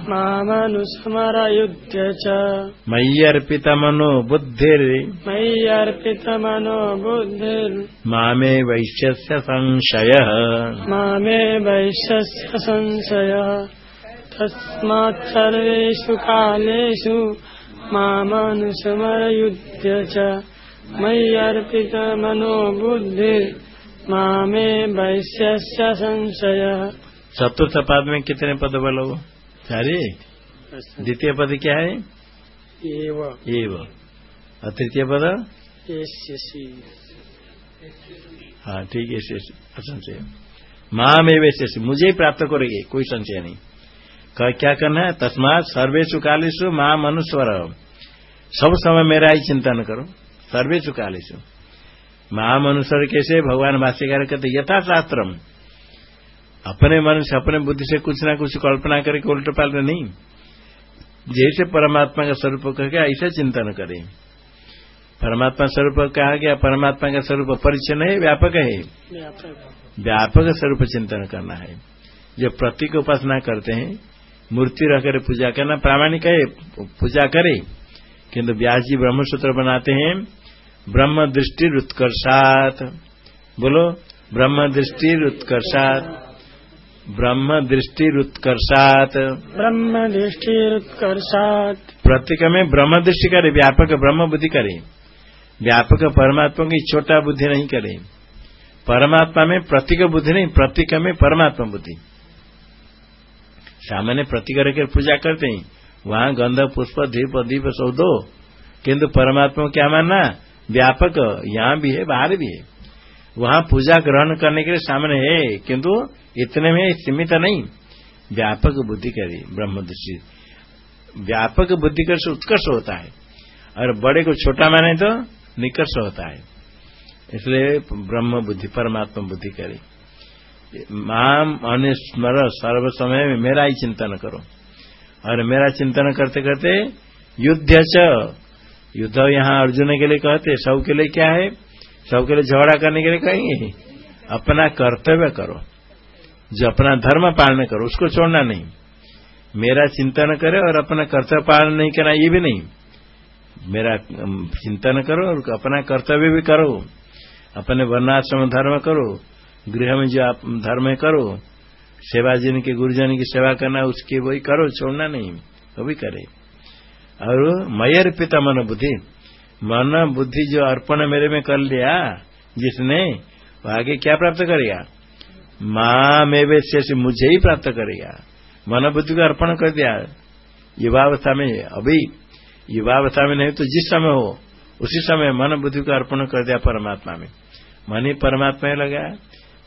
मामनुस्मर युध्य च। मय्यर्पितमनो बुद्धिर्। मय्यर्पितमनो बुद्धिर्। मामे वैश्यस्य संशयः। मामे वैश्यस्य संशयः। तस्मात् सर्वेषु कालेषु मामनुस्मर युध्य च। मयि अर्पित मनो बुद्धि मामे वैश्य संशय। चतुर्थ पद में कितने पद बोलो चारे। द्वितीय पद क्या है? एव। और तृतीय पद? हाँ ठीक है संशय। माँ में वैसे मुझे ही प्राप्त करेंगे कोई संशय नहीं। क्या करना है? तस्मात सर्वेशु कालेशु माँ मनुस्वर। सब समय मेरा ही चिंतन करो। सर्वेशु कालेशु महामनुसर कैसे भगवान भाष्यकार कहते यथा शास्त्रम अपने मन से अपने बुद्धि से कुछ ना कुछ कल्पना करके उल्ट पाल्ट नहीं। जैसे परमात्मा का स्वरूप कह गया, ऐसा चिंतन करें। परमात्मा स्वरूप कहा गया, परमात्मा का स्वरूप परिचय है, व्यापक है। व्यापक स्वरूप चिंतन करना है। जो प्रतीक उपासना करते हैं, मूर्ति रखकर पूजा करना प्रामाणिक है, पूजा करे। किंतु व्यास जी ब्रह्मसूत्र बनाते हैं ब्रह्म दृष्टि उत्कर्षात बोलो ब्रह्म दृष्टि उत्कर्षात ब्रह्म दृष्टि उत्कर्षात ब्रह्म दृष्टि उत्कर्षात प्रत्येक में ब्रह्म दृष्टि करे व्यापक ब्रह्म बुद्धि करे। व्यापक परमात्मा की छोटा बुद्धि नहीं करे। परमात्मा में प्रतीक बुद्धि नहीं प्रतीक में परमात्मा बुद्धि। सामान्य प्रतीक रखकर पूजा करते हैं। वहाँ गंध पुष्प दीप दीप सौदो। किंतु परमात्मा क्या मानना? व्यापक, यहाँ भी है, बाहर भी है। वहाँ पूजा ग्रहण करने के लिए सामने है, किंतु इतने में सीमित नहीं। व्यापक बुद्धि करी ब्रह्म दृष्टि। व्यापक बुद्धि कर उत्कर्ष होता है, और बड़े को छोटा माने तो निकर्ष होता है। इसलिए ब्रह्म बुद्धि, परमात्मा बुद्धि करे माम अनुस्मर सर्व समय में मेरा ही चिंतन करो। और मेरा चिंतन करते करते युद्ध युद्ध यहाँ अर्जुन के लिए कहते सब के लिए क्या है? सब के लिए झगड़ा करने के लिए कहेंगे। अपना कर्तव्य करो। जो अपना धर्म पालन करो, उसको छोड़ना नहीं। मेरा चिंतन करे और अपना कर्तव्य पालन नहीं करना, ये भी नहीं। मेरा चिंतन करो और अपना कर्तव्य भी करो। अपने वर्णाश्रम धर्म करो। गृह में जो आप धर्म करो सेवा के, गुरुजन की सेवा करना, उसकी वही करो, छोड़ना नहीं। वो भी करे। और मयर पिता मन बुद्धि। मन बुद्धि जो अर्पण मेरे में कर लिया, जिसने, वो आगे क्या प्राप्त करेगा? माँ में से मुझे ही प्राप्त करेगा। मन बुद्धि को अर्पण कर दिया। युवावस्था में अभी, युवावस्था में नहीं तो जिस समय हो, उसी समय मन बुद्धि को अर्पण कर दिया परमात्मा में। मन ही परमात्मा ही लगा,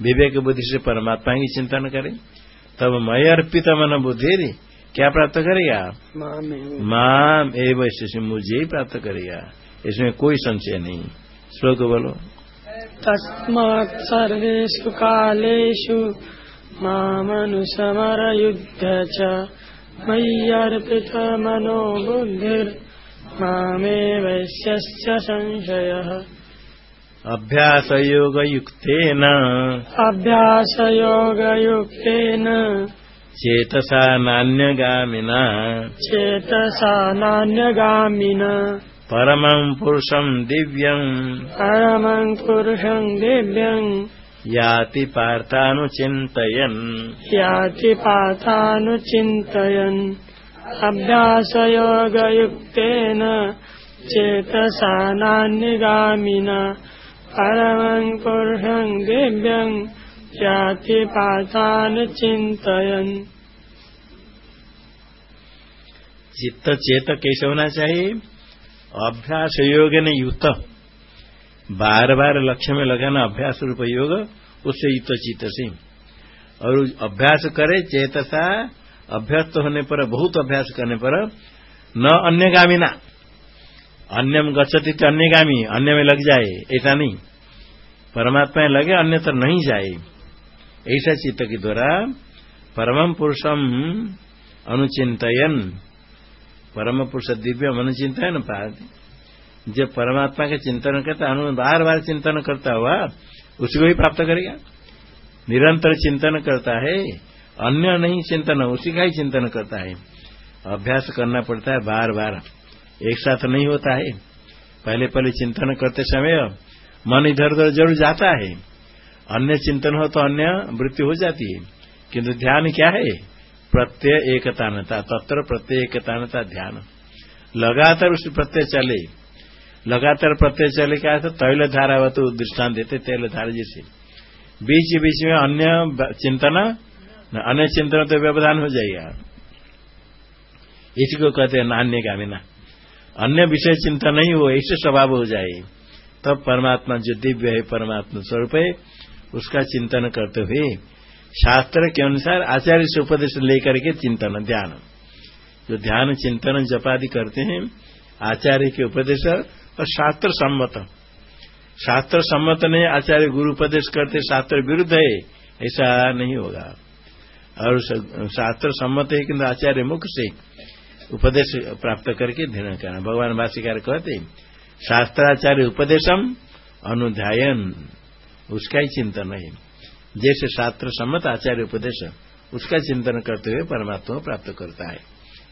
विवेक बुद्धि से परमात्मा ही चिंतन करे। तब मय अर्पित मन बुद्धि क्या प्राप्त करेगा माम एवं मुझे ही प्राप्त करेगा इसमें कोई संशय नहीं। श्लोक बोलो। तस्मात् सर्वेषु कालेषु मामनुसमर युद्ध च। मय्यर्पित मनो बुद्धिर्मामे वैश्यस्य संशयः। अभ्यासयोगयुक्तेन। अभ्यासयोगयुक्तेन। चेतसा नान्यगामिना चेतसा नान्यगामिना परमम् पुरुषम् दिव्यम् परमम् पुरुषम् दिव्यम् याति पार्थानुचिन्तयन्। याति पार्थानुचिन्तयन्। अभ्यासयोगयुक्तेन चेतसा नान्यगामिना परमं पुरुषं दिव्यं। याति पार्थान् चिन्तयन्। चित्त चेत कैसे होना चाहिए अभ्यास योग ने युक्त बार बार लक्ष्य में लगाना अभ्यास रूप योग, उससे युक्त चित्त से और अभ्यास करे चेतसा, अभ्यस्त होने पर, बहुत अभ्यास करने पर, न अन्यगामी ना। अन्य में गच्छति तो अन्यगामी, अन्य में लग जाए, ऐसा नहीं। परमात्मा लगे अन्य तो नहीं जाए। ऐसा चित्त के द्वारा परम पुरुषम अनुचिंतन परम पुरुष दिव्य अनुचिंतन पाती जब परमात्मा के चिंतन करता है बार बार चिंतन करता हुआ, उसी को ही प्राप्त करेगा। निरंतर चिंतन करता है, अन्य नहीं चिंतन, उसी का ही चिंतन करता है। अभ्यास करना पड़ता है बार बार एक साथ नहीं होता है। पहले पहले चिंतन करते समय मन इधर उधर ज़रूर जाता है। अन्य चिंतन हो तो अन्य वृत्ति हो जाती है। किंतु ध्यान क्या है? प्रत्यय एकतानता, तत्र प्रत्यय एकतानता ध्यान। लगातार उस प्रत्यय चले। लगातार प्रत्यय चले क्या था तैल धारा हुआ तो दृष्टान देते, तैल धारा जैसे। बीच बीच में अन्य चिंतन अन्य चिंतन तो व्यवधान हो जाएगा। इसी को कहते हैं नान्य गामिना। अन्य विषय चिंता नहीं हो, ऐसे स्वभाव हो जाए। तब परमात्मा जो दिव्य है, परमात्मा स्वरूप है। उसका चिंतन करते हुए शास्त्र के अनुसार आचार्य से उपदेश लेकर के चिंतन, ध्यान। जो ध्यान, चिंतन जपादि करते हैं, आचार्य के उपदेश और शास्त्र सम्मत। शास्त्र सम्मत नहीं, आचार्य गुरु उपदेश करते, शास्त्र विरुद्ध है, ऐसा नहीं होगा। और शास्त्र सम्मत है, किंतु आचार्य मुख से उपदेश प्राप्त करके ध्यान करना। भगवान भाषिकार कहते शास्त्राचार्य उपदेशम अनुध्यायन। उसका ही चिंतन है। जैसे शास्त्र सम्मत आचार्य उपदेश, उसका चिंतन करते हुए परमात्मा प्राप्त करता है।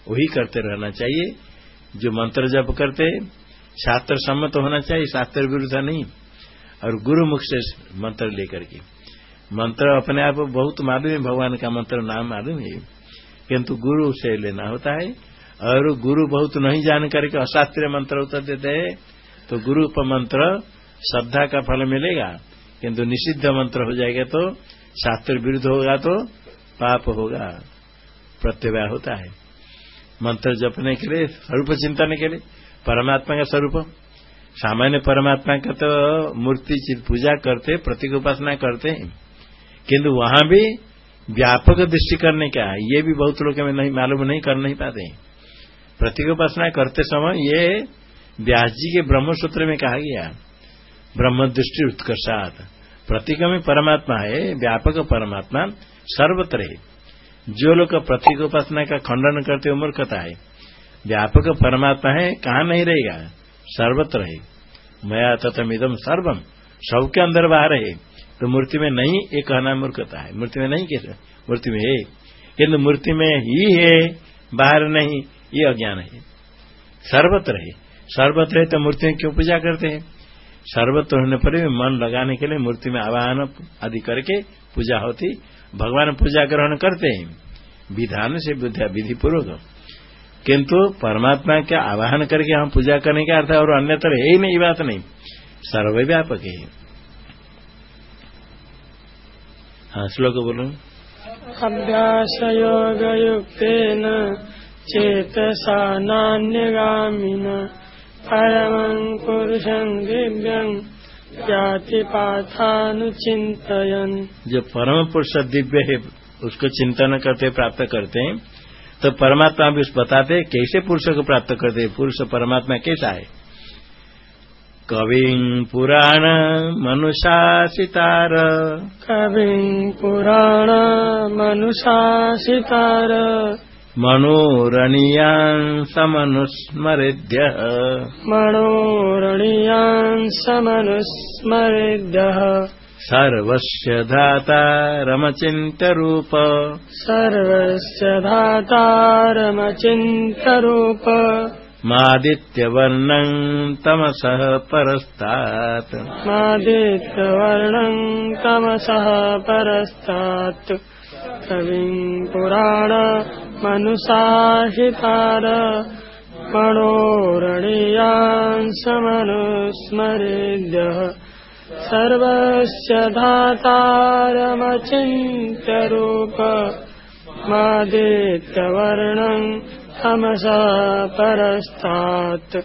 वही करते रहना चाहिए। जो मंत्र जप करते, शास्त्र सम्मत होना चाहिए, शास्त्र विरुद्ध नहीं। और गुरु मुख से मंत्र लेकर के। मंत्र अपने आप बहुत मालूम है, भगवान का मंत्र नाम मालूम है। किंतु गुरु से लेना होता है। और गुरु बहुत नहीं जान करके अशास्त्रीय मंत्र उत्तर देते हैं तो गुरु पर मंत्र श्रद्धा का फल मिलेगा। किंतु निषिद्ध मंत्र हो जाएगा तो शास्त्र विरुद्ध होगा तो पाप होगा। प्रत्यवाय होता है। मंत्र जपने के लिए, स्वरूप चिंतन के लिए, परमात्मा का स्वरूप। सामान्य परमात्मा का तो मूर्ति पूजा करते, प्रतीक उपासना करते हैं। किंतु वहाँ भी व्यापक दृष्टि करने का है। ये भी बहुत लोग में नहीं मालूम, नहीं कर नहीं पाते। प्रतीक उपासना करते समय ये व्यास जी के ब्रह्मसूत्र में कहा गया ब्रह्म दृष्टि उत्कर्षात। प्रतीक में परमात्मा है, व्यापक परमात्मा, सर्वत्र है। जो लोग प्रतीक उपासना का खंडन करते हुए मूर्खता है। व्यापक परमात्मा है, कहाँ नहीं रहेगा? सर्वत्र है। मया तथम इदम सर्वम सबके अंदर बाहर है। तो मूर्ति में नहीं, ये कहना मूर्खता है। मूर्ति में नहीं कैसे? मूर्ति में है। किन्तु मूर्ति में ही है, बाहर नहीं, ये अज्ञान है। सर्वत्र है। सर्वत्र है तो मूर्ति में क्यों पूजा करते हैं? सर्वत्र होने पर भी मन लगाने के लिए मूर्ति में आवाहन, आदि करके पूजा होती। भगवान पूजा ग्रहण करते हैं। विधान से विधि पूर्वक किंतु परमात्मा के आवाहन करके हम पूजा करने का अर्थ और अन्यतर है ही नहीं बात नहीं। सर्वव्यापक है। हाँ श्लोक बोलो। अभ्यास योग युक्तेन परमं पुरुषं दिव्यं जाति पाथानुचिंतन जो परम पुरुष दिव्य है उसको चिंतन करते प्राप्त करते हैं तो परमात्मा भी उस बताते कैसे पुरुष को प्राप्त करते पुरुष परमात्मा कैसा है? कवि पुराण मनुषासितार। कवि पुराण मनुषासितार। मनोरणीयान् समनुस्मरेद्य। मनोरणीयान् समनुस्मरेद्यः। सर्वस्य धाता रमचिन्तरूप। सर्वस्य धाता रमचिन्तरूप। मादित्यवर्णम् तमसः परस्तात्। मादित्यवर्णम् तमसः परस्तात्। कविम् पुराण मनुषाहितार मनोरणीयान् समनुस्मरेद्यः सर्वस्य धातारमचिन्त्यरूप मादित्यवर्णम् तमसा परस्तात्।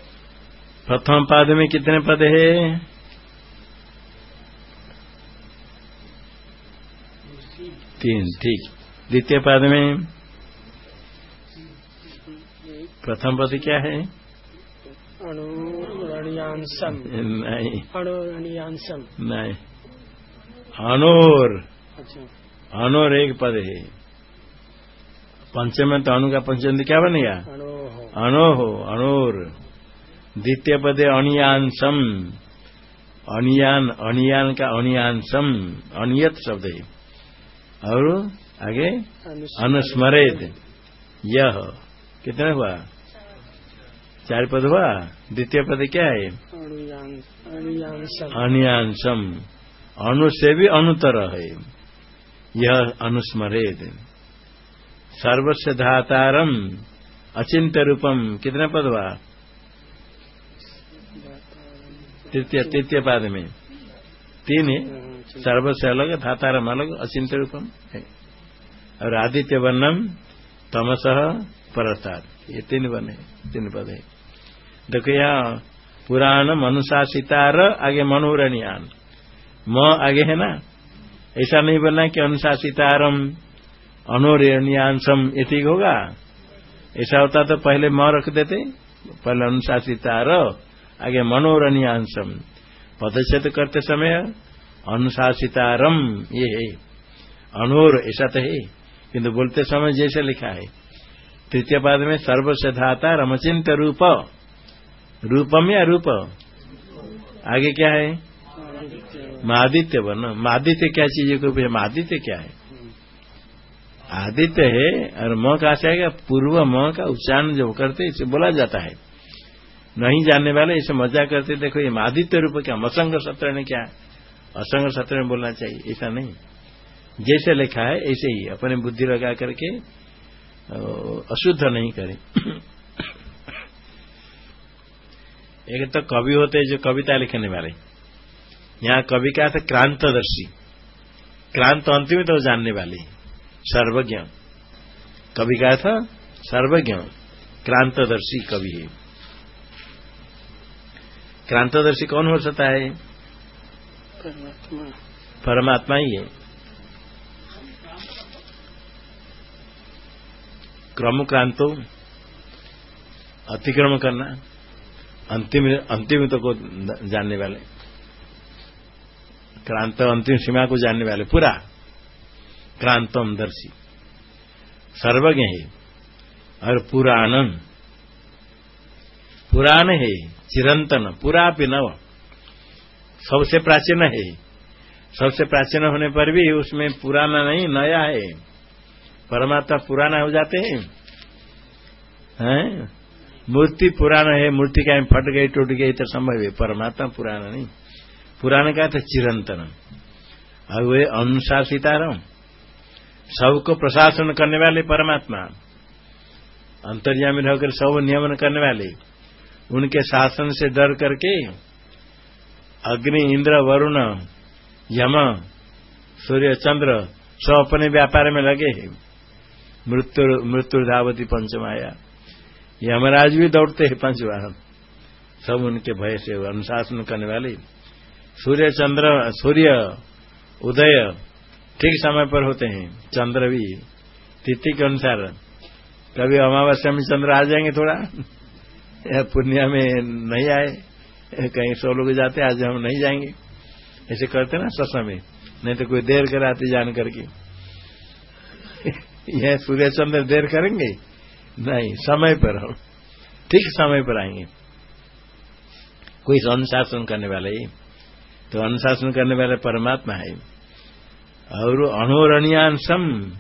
प्रथम पाद में कितने पद है? तीन, ठीक। द्वितीय पाद में प्रथम पद क्या है? अणुरणियांसम नहीं। अनोर अच्छा। अनोर एक पद है। पंचम तो अणु का पंचम क्या बनेगा अणोः हो अणोर। द्वितीय पद है अणियांसम अणियान अणियान का अणियांसम अनियत शब्द है। और आगे? अनुस्मरेद। यह। कितने हुआ? चार पद हुआ? द्वितीय पद क्या है? अनियांसम अणु से भी अनुतर है। यह अनुस्मरेद। सर्वस्व धातारम अचिंत रूपम। कितने पद हुआ? तृतीय तृतीय पाद में। तीन है। सर्वस्व अलग धातारम अलग अचिंत रूपम है। और आदित्य वर्णम तमस परस्ताद ये तीन बने, तीन पद। है देखो यहाँ पुराण अनुशासितार, आगे मनोरणियान म आगे है ना? ऐसा नहीं बोलना कि अनुशासितारम अनुरणियांसम ये ठीक होगा? ऐसा होता तो पहले म रख देते, पहले अनुशासितार, आगे मनोरणियांसम पदच्छेद करते समय, अनुशासितारम, ये है। अनोर, ऐसा तो है। किंतु बोलते समय जैसे लिखा है। तृतीय पाद में सर्वस्व धाता रमचिंत रूप। रूपम या रूप? आगे क्या है? मादित्य वर्ण मादित्य क्या चीज़ को मादित्य क्या है? आदित्य है, और म कहा से आएगा पूर्व म का उच्चारण जो करते, इसे बोला जाता है। नहीं जानने वाले इसे मज़ा करते, देखो ये मादित्य रूप क्या? मसंग सत्र ने क्या? असंग सत्र में बोलना चाहिए, ऐसा नहीं। जैसे लिखा है, ऐसे ही, अपने बुद्धि लगा करके अशुद्ध नहीं करे। एक तो कवि होते जो कविता लिखने वाले। यहाँ कवि क्या था? क्रांतदर्शी। क्रांत अंतिम तो जानने वाले। सर्वज्ञ। कवि क्या था? सर्वज्ञ। क्रांतदर्शी कवि है। क्रांतदर्शी कौन हो सकता है? परमात्मा। परमात्मा ही है। क्रम क्रांतो अतिक्रम करना, अंतिम अंतिम तो को जानने वाले, क्रांत अंतिम सीमा को जानने वाले, पूरा क्रांतम दर्शी सर्वज्ञ है, और पुराणन, पुराण है, चिरंतन, पूरा भी नव सबसे प्राचीन है, सबसे प्राचीन होने पर भी उसमें पुराना नहीं, नया है परमात्मा पुराना हो जाते हैं। हैं? मूर्ति पुराना है, मूर्ति का फट गई, टूट गई तो संभव है। परमात्मा पुराना नहीं। पुराना का था? चिरंतन। और वे अनुशासितारम सबको प्रशासन करने वाले परमात्मा। अंतर्यामी रहकर सब नियमन करने वाले। उनके शासन से डर करके अग्नि, इंद्र, वरुण, यम, सूर्य, चंद्र सब अपने व्यापार में लगे हैं। मृत्यु मृत्यु धावती पंचमाया। यमराज भी दौड़ते हैं पंचवाहन। सब उनके भय से अनुशासन करने वाले। सूर्य, चंद्र, सूर्य, उदय ठीक समय पर होते हैं। चंद्र भी। तिथि के अनुसार। कभी अमावस्या में चंद्र आ जाएँगे थोड़ा। या पूर्णिया में नहीं आए। कहीं सौ लोग जाते आज हम नहीं जाएँगे। ऐसे करते ना, सत्संग में। नहीं तो कोई देर कराते जान करके। यह सूर्य चंद्र देर करेंगे? नहीं, समय पर हम। ठीक समय पर आएँगे। कोई अनुशासन करने वाले तो अनुशासन करने वाले परमात्मा है। और अणोरणियांसम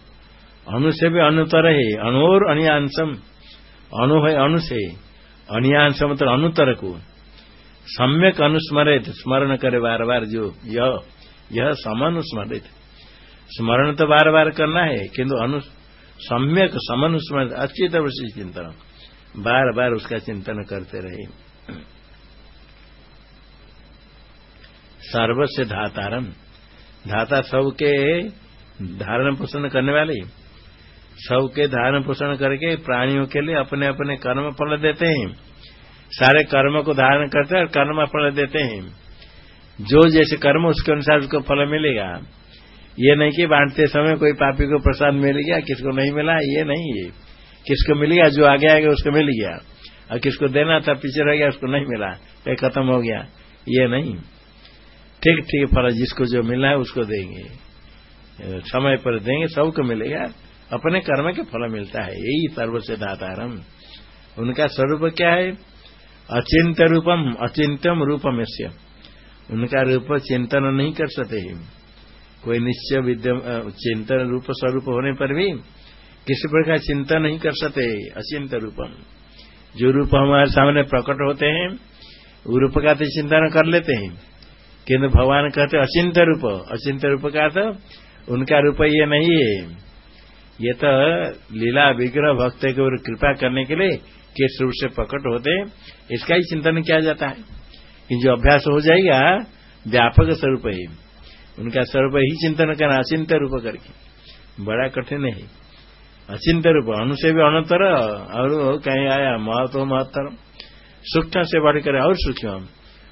अणु से भी अनुतर है। अणोर अणियांसम अणु है अणु से। अणियांस मतलब अनुतर को। सम्यक अनुस्मरित। स्मरण करे बार बार जो यह यह समनुस्मरित। स्मरण तो बार बार करना है, किंतु सम्यक समनुस्मरित अच्छी तरह से चिंतन। बार बार उसका चिंतन करते रहे सर्वस्व धातारम। धाता सबके धारण पोषण करने वाले। सबके धारण पोषण करके प्राणियों के लिए अपने अपने कर्म फल देते हैं। सारे कर्म को धारण करते हैं और कर्म फल देते हैं। जो जैसे कर्म, उसके अनुसार उसको फल मिलेगा। ये नहीं कि बांटते समय कोई पापी को प्रसाद मिल गया, किसको नहीं मिला? ये नहीं है। किसको मिल गया, जो आगे आएगा उसको मिल गया। और किसको देना था, पीछे रह गया, उसको नहीं मिला। ये खत्म हो गया। ये नहीं। ठीक ठीक फल जिसको जो मिला है, उसको देंगे। समय पर देंगे, सबको मिलेगा। अपने कर्म के फल मिलता है। यही सर्वस्व दातारम। उनका स्वरूप क्या है? अचिंत रूपम अचिंतम रूपम उनका रूप चिंतन नहीं कर सकते। कोई निश्चय चिंतन रूप स्वरूप होने पर भी किसी प्रकार चिंतन नहीं कर सकते, अचिंत रूपम। जो रूप हमारे सामने प्रकट होते हैं, वो रूप का तो चिंतन कर लेते हैं। किन्तु भगवान कहते अचिंत रूप अचिंत रूप का तो उनका रूप ये नहीं है। ये तो लीला विग्रह भक्त के ऊपर कृपा करने के लिए किस रूप से प्रकट होते इसका ही चिंतन किया जाता है। कि जो अभ्यास हो जाएगा, व्यापक स्वरूप है। उनका स्वरूप ही चिंतन करना अचिंत रूप करके। बड़ा कठिन है। अचिंत रूप अणु से भी अणुतर और कहीं आया, महत्व महत्तर सूक्ष्म से बढ़कर और सूक्ष्म।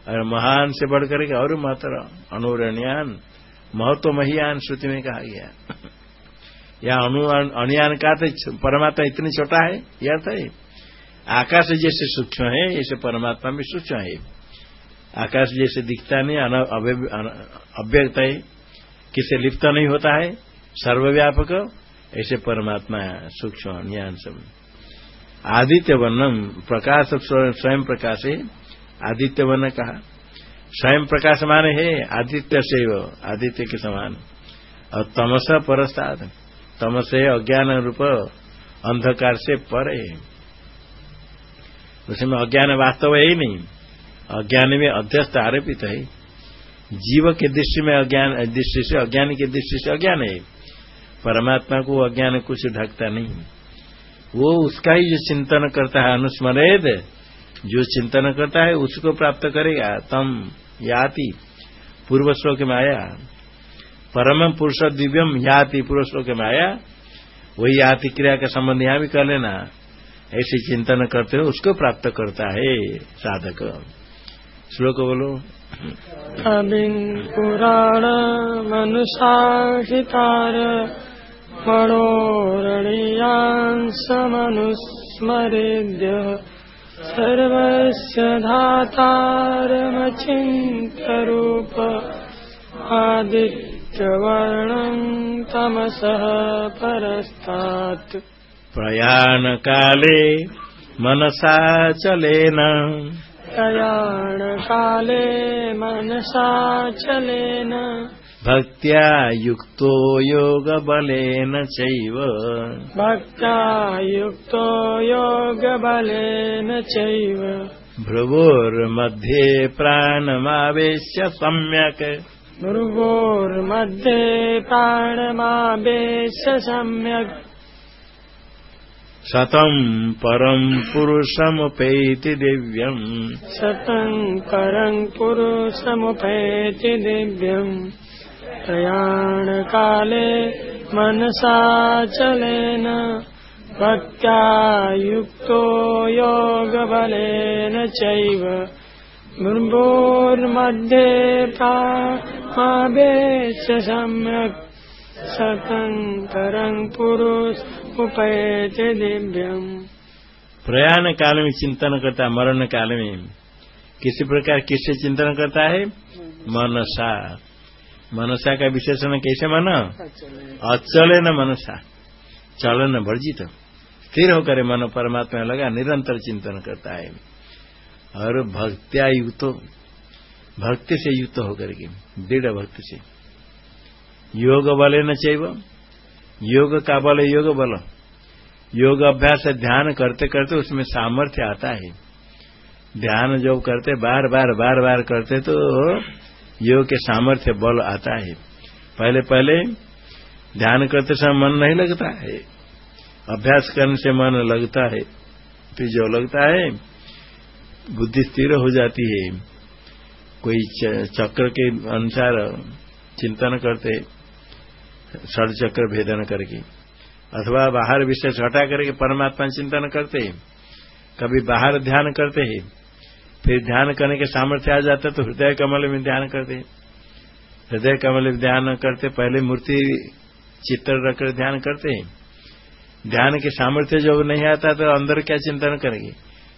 और महान से बढ़कर और महत्तर अनुरणियान महत्व महियान श्रुति में कहा गया। या अणुयान का तो परमात्मा इतनी छोटा है, यह अर्थ है। आकाश जैसे सूक्ष्म है, ऐसे परमात्मा भी सूक्ष्म है। आकाश जैसे दिखता नहीं अव्यक्त है। किसे लिप्त नहीं होता है, सर्वव्यापक, ऐसे परमात्मा सूक्ष्म ज्ञान सब। आदित्य वर्णम प्रकाश, स्वयं प्रकाश है आदित्य वर्ण कहा। स्वयं प्रकाश माने है, आदित्य से आदित्य के समान। और तमस परस्ताद, तमसे अज्ञान रूप, अंधकार से पर। है उसमें अज्ञान वास्तव है ही नहीं। अज्ञान में अध्यस्त आरोपित है। जीव के दृष्टि में अज्ञान, दृष्टि से अज्ञान की दृष्टि से अज्ञान है। परमात्मा को अज्ञान कुछ ढकता नहीं। वो उसका ही जो चिंतन करता है, अनुस्मरेद, जो चिंतन करता है, उसको प्राप्त करेगा तम याति पूर्व श्लोक में आया। परम पुरुष दिव्यम याति पूर्व श्लोक में आया। वही याति क्रिया का संबंध यहाँ भी कर लेना। ऐसे चिंतन करते हो, उसको प्राप्त करता है साधक। श्लोक बोलो पुराण मनुषाहितार मनोरणीयांसमनुस्मरेद्य सर्वस्य धातारमचिन्तरूप आदित्य वर्णम् तमसः परस्तात्। प्रयाणकाले मनसा चलेन प्रयाणकाले मनसा चलेन। भक्त्या युक्तो योगबलेन चैव। भक्त्या युक्तो योगबलेन चैव। भ्रुवोर्मध्ये प्राणमावेश्य सम्यक्। भृगोर्मध्ये प्राणमावेश सम्यक् शतम् परम् पुरुषमुपैति दिव्यम्। शतम् परम् पुरुषमुपैति दिव्यम्। प्रयाणकाले मनसा चलेन भक्त्या युक्तो योगबलेन चैव। भृम्भोर्मध्ये प्रामावेश सम्यक्। सतन्तरम् पुरुष उपैते दिव्यम् प्रयाण काल में चिंतन करता है मरण काल में किसी प्रकार किससे चिंतन करता है मनसा। मनसा का विशेषण कैसे मन? अचल न मनसा। चलन वर्जित। स्थिर होकर मन परमात्मा लगा निरंतर चिंतन करता है। और भक्त्या युक्त भक्ति से युक्त होकर के दृढ़ भक्ति से। योग बल न चाहिए योग का बल, योग बल। योग अभ्यास ध्यान करते करते उसमें सामर्थ्य आता है। ध्यान जब करते, बार बार बार बार करते तो योग के सामर्थ्य बल आता है। पहले पहले ध्यान करते समय मन नहीं लगता है। अभ्यास करने से मन लगता है। फिर जो लगता है, बुद्धि स्थिर हो जाती है। कोई चक्र के अनुसार चिंतन करते षड चक्र भेदन करके, अथवा बाहर विशेष हटा करके परमात्मा चिंतन करते हैं, कभी बाहर ध्यान करते हैं, फिर ध्यान करने के सामर्थ्य आ जाता तो हृदय कमल में ध्यान करते हृदय कमल में ध्यान करते पहले मूर्ति चित्र रखकर ध्यान करते हैं। ध्यान के सामर्थ्य जब नहीं आता तो अंदर क्या चिंतन करेंगे?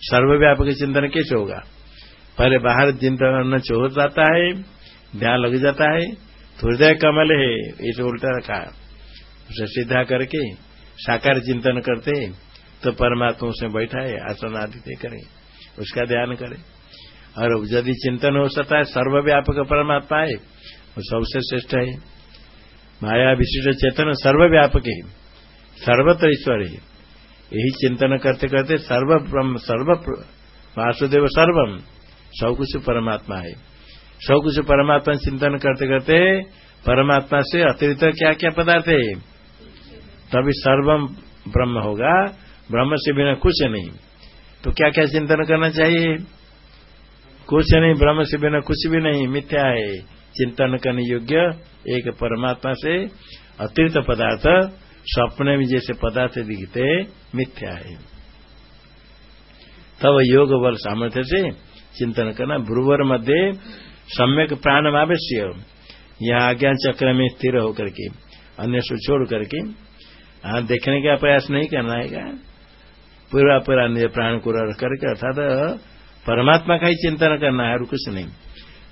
सर्वव्यापक चिंतन कैसे होगा? पहले बाहर चिंतन हो जाता है, ध्यान लग जाता है हृदय कमल है इसे उल्टा रखा उसे सीधा करके साकार चिंतन करते तो परमात्मा उसमें बैठा है आसन आदि करें, उसका ध्यान करें। और यदि चिंतन हो सकता है, सर्वव्यापक परमात्मा है, वो सबसे श्रेष्ठ है। माया विशिष्ट चेतन सर्वव्यापक है, सर्वत्र ईश्वर है। यही चिंतन करते करते सर्व ब्रह्म सर्व वासुदेव सर्वम, सब कुछ परमात्मा है। सब कुछ परमात्मा चिंतन करते करते परमात्मा से अतिरिक्त क्या क्या पदार्थ है? तभी सर्वम ब्रह्म होगा। ब्रह्म से बिना कुछ नहीं। तो क्या क्या चिंतन करना चाहिए? कुछ नहीं, ब्रह्म से बिना कुछ भी नहीं। मिथ्या है। चिंतन करने योग्य एक परमात्मा से अतिरिक्त पदार्थ, स्वप्न में जैसे पदार्थ दिखते, मिथ्या है। तब योग बल सामर्थ्य से चिंतन करना। ब्रुवर मध्य सम्यक प्राण आवश्य। यह आज्ञा चक्र में स्थिर होकर के, अन्य से छोड़ करके हाँ देखने का प्रयास नहीं करना है पूरा पूरा प्राण को रख करके, अर्थात, परमात्मा का ही चिंतन करना है और कुछ नहीं।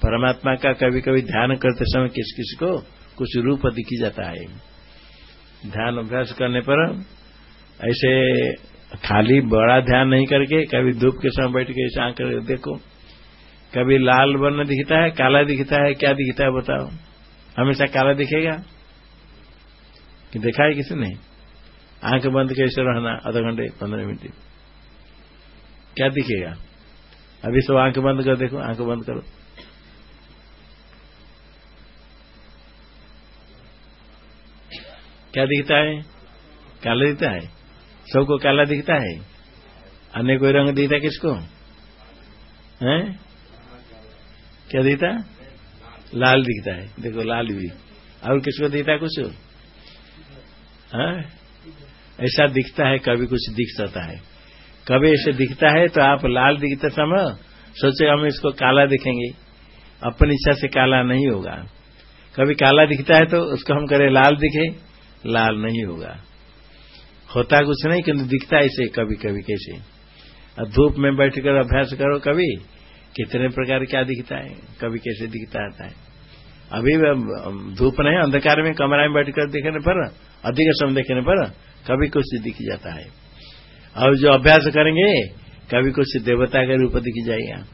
परमात्मा का कभी कभी ध्यान करते समय किस किस को? कुछ रूप दिखी जाता है। ध्यान अभ्यास करने पर ऐसे खाली बड़ा ध्यान नहीं करके, कभी धूप के समय बैठ के ऐसे आँख देखो। कभी लाल वर्ण दिखता है, काला दिखता है, क्या दिखता है बताओ। हमेशा काला दिखेगा? कि देखा है किसी ने? आँख बंद कैसे रहना? आधा घंटे, पंद्रह मिनट। क्या दिखेगा? अभी सब आँख बंद कर, देखो, आँख बंद करो। क्या दिखता है? काला दिखता है। सबको काला दिखता है। अन्य कोई रंग दिखता है किसको? है? क्या देता लाल दिखता है। देखो, लाल भी। और किसको देता कुछ? हाँ? ऐसा दिखता है, कभी कुछ दिख सकता है। कभी ऐसे दिखता है तो आप लाल दिखते समय सोचे हम इसको काला दिखेंगे। अपनी इच्छा से काला नहीं होगा। कभी काला दिखता है तो उसको हम करें, लाल दिखे। लाल नहीं होगा। होता कुछ नहीं, किंतु दिखता ऐसे कभी कभी कैसे। धूप में बैठकर अभ्यास करो कभी। कितने प्रकार क्या दिखता है? कभी कैसे दिखता आता है? अभी धूप नहीं, अंधकार में कमरा में बैठकर देखने पर, अधिक समय देखने पर कभी कुछ दिख जाता है। और जो अभ्यास करेंगे, कभी कुछ देवता का रूप दिख जाएगा।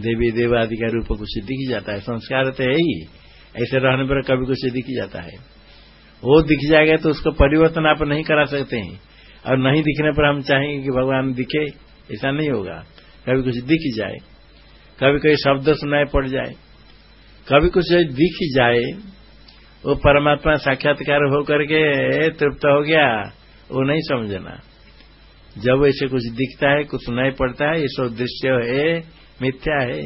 देवी देव आदि का रूप कुछ दिख जाता है। संस्कार तो है ही। ऐसे रहने पर कभी कुछ दिख जाता है। वो दिख जाएगा तो उसको परिवर्तन आप नहीं करा सकते हैं। और नहीं दिखने पर हम चाहेंगे कि भगवान दिखे, ऐसा नहीं होगा। कभी कुछ दिख जाए, कभी कभी शब्द सुनाई पड़ जाए, कभी कुछ दिख जाए, वो परमात्मा साक्षात्कार होकर के तृप्त हो गया, वो नहीं समझना। जब ऐसे कुछ दिखता है, कुछ सुनाई पड़ता है ये सब दृश्य है, मिथ्या है।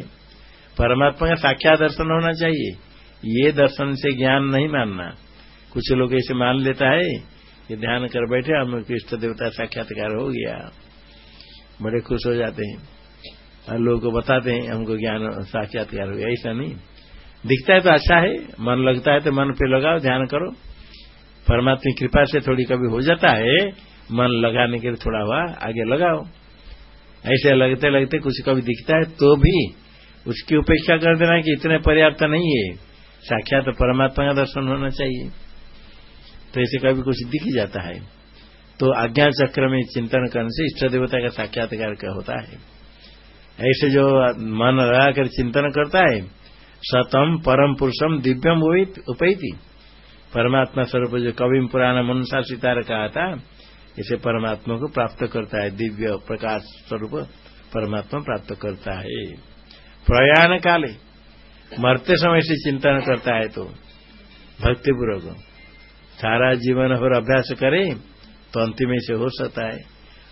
परमात्मा का साक्षात दर्शन होना चाहिए। ये दर्शन से ज्ञान नहीं मानना। कुछ लोग ऐसे मान लेता है कि ध्यान कर बैठे हम इष्ट देवता साक्षात्कार हो गया। बड़े खुश हो जाते हैं। लोगों को बताते हैं, हमको ज्ञान साक्षात्कार हो गया, ऐसा नहीं। दिखता है तो अच्छा है, मन लगता है तो मन पे लगाओ, ध्यान करो। परमात्मा की कृपा से थोड़ी कभी हो जाता है, मन लगाने के लिए थोड़ा हुआ, आगे लगाओ। ऐसे लगते लगते कुछ कभी दिखता है तो भी उसकी उपेक्षा कर देना कि इतने पर्याप्त नहीं है। साक्षात तो परमात्मा का दर्शन होना चाहिए। तो ऐसे कभी कुछ दिख जाता है। तो आज्ञा चक्र में चिंतन करने से इष्ट देवता का साक्षात्कार होता है। ऐसे जो मन लगाकर चिंतन करता है, सतम परम पुरुषम दिव्यम उपैती परमात्मा स्वरूप जो कवि पुराना मनुष्य सितार कहा था, इसे परमात्मा को प्राप्त करता है। दिव्य प्रकाश स्वरूप परमात्मा प्राप्त करता है। प्रयाण काले, मरते समय से चिंतन करता है तो भक्तिपूर्वक सारा जीवन और अभ्यास करे तो अंतिम से हो सकता है।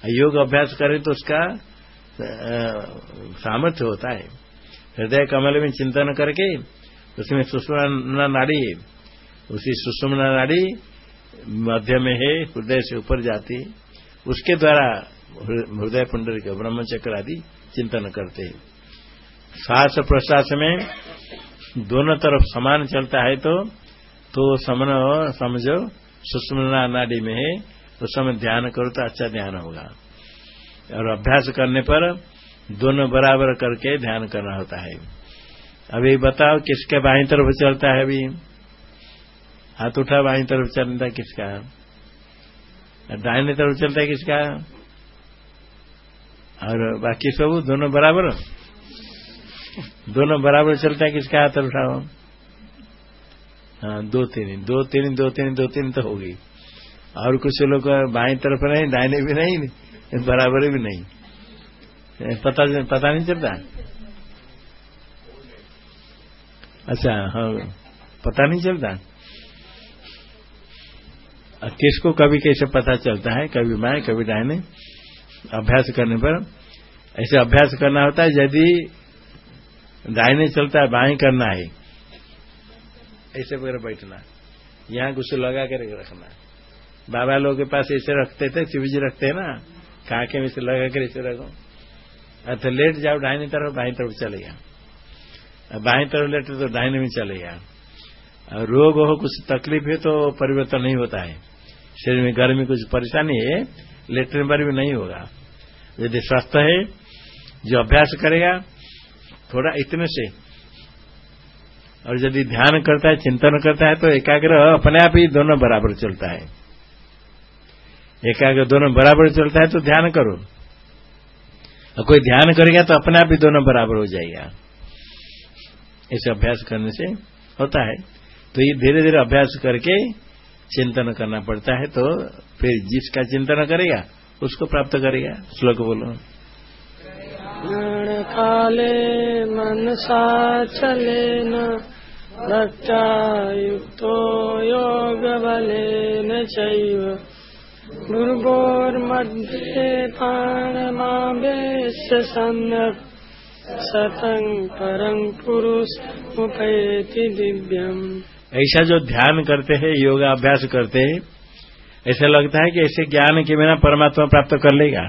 योग अभ्यास करे तो उसका सामर्थ्य होता है। हृदय कमल में चिंतन करके उसमें सुषमा नाड़ी है उसी सुषमा नाड़ी मध्य में है, हृदय से ऊपर जाती, उसके द्वारा हृदय पुंडर के ब्रह्मचक्र आदि चिंतन करते हैं। श्वास प्रश्वास में दोनों तरफ़ समान चलता है तो तो समन समझो सुषमा नाड़ी में है, उस समय ध्यान करो तो अच्छा ध्यान होगा। और अभ्यास करने पर दोनों बराबर करके ध्यान करना होता है। अभी बताओ, किसके बाई तरफ़ चलता है अभी? हाथ उठा, बाई तरफ़ चलता है किसका? दाहिने तरफ़ चलता है किसका? और बाकी सब दोनों बराबर? दोनों बराबर चलता है किसका हाथ उठाओ? हाँ दो तीन दो तीन दो तीन दो तीन तो होगी और कुछ लोग बाई तरफ़ नहीं, दाहिने भी नहीं। बराबर भी नहीं। पता पता नहीं चलता? अच्छा हाँ पता नहीं चलता? किसको कभी कैसे पता चलता है? कभी बाएँ कभी डायने अभ्यास करने पर। ऐसे अभ्यास करना होता है, यदि दाहिने चलता है, बाएँ करना है। ऐसे वगैरह बैठना। यहाँ कुछ लगा कर रखना। बाबा लोगों के पास ऐसे रखते थे शिव जी रखते हैं ना? काके में से लगा कर ऐसे रखो। अच्छा लेट जाओ, दाहिनी तरफ़, बाई तरफ़ चलेगा बाएँ तरफ़ लेटे तो दाहिने में चलेगा और रोग हो, कुछ तकलीफ़ है तो परिवर्तन नहीं होता है। शरीर में गर्मी, कुछ परेशानी है, लेटने पर भी नहीं होगा। यदि स्वस्थ है, जो अभ्यास करेगा, थोड़ा इतने से। और यदि ध्यान करता है, चिंतन करता है तो एकाग्र अपने आप ही दोनों बराबर चलता है। एकाग्र दोनों बराबर चलता है तो ध्यान करो। और कोई ध्यान करेगा तो अपने आप ही दोनों बराबर हो जाएगा। ऐसे अभ्यास करने से होता है। तो ये धीरे धीरे अभ्यास करके चिंतन करना पड़ता है तो फिर जिसका चिंतन करेगा, उसको प्राप्त करेगा। श्लोक बोलो। काले मनसा चलेन भक्ता युक्तो योगबलेन चैव। भुर्गोर्मध्ये प्राणमावेश्य सम्यक् सतं परं पुरुष उपैति दिव्यम। ऐसा जो ध्यान करते हैं योगा अभ्यास करते हैं, ऐसा लगता है कि ऐसे ज्ञान के बिना परमात्मा प्राप्त कर लेगा।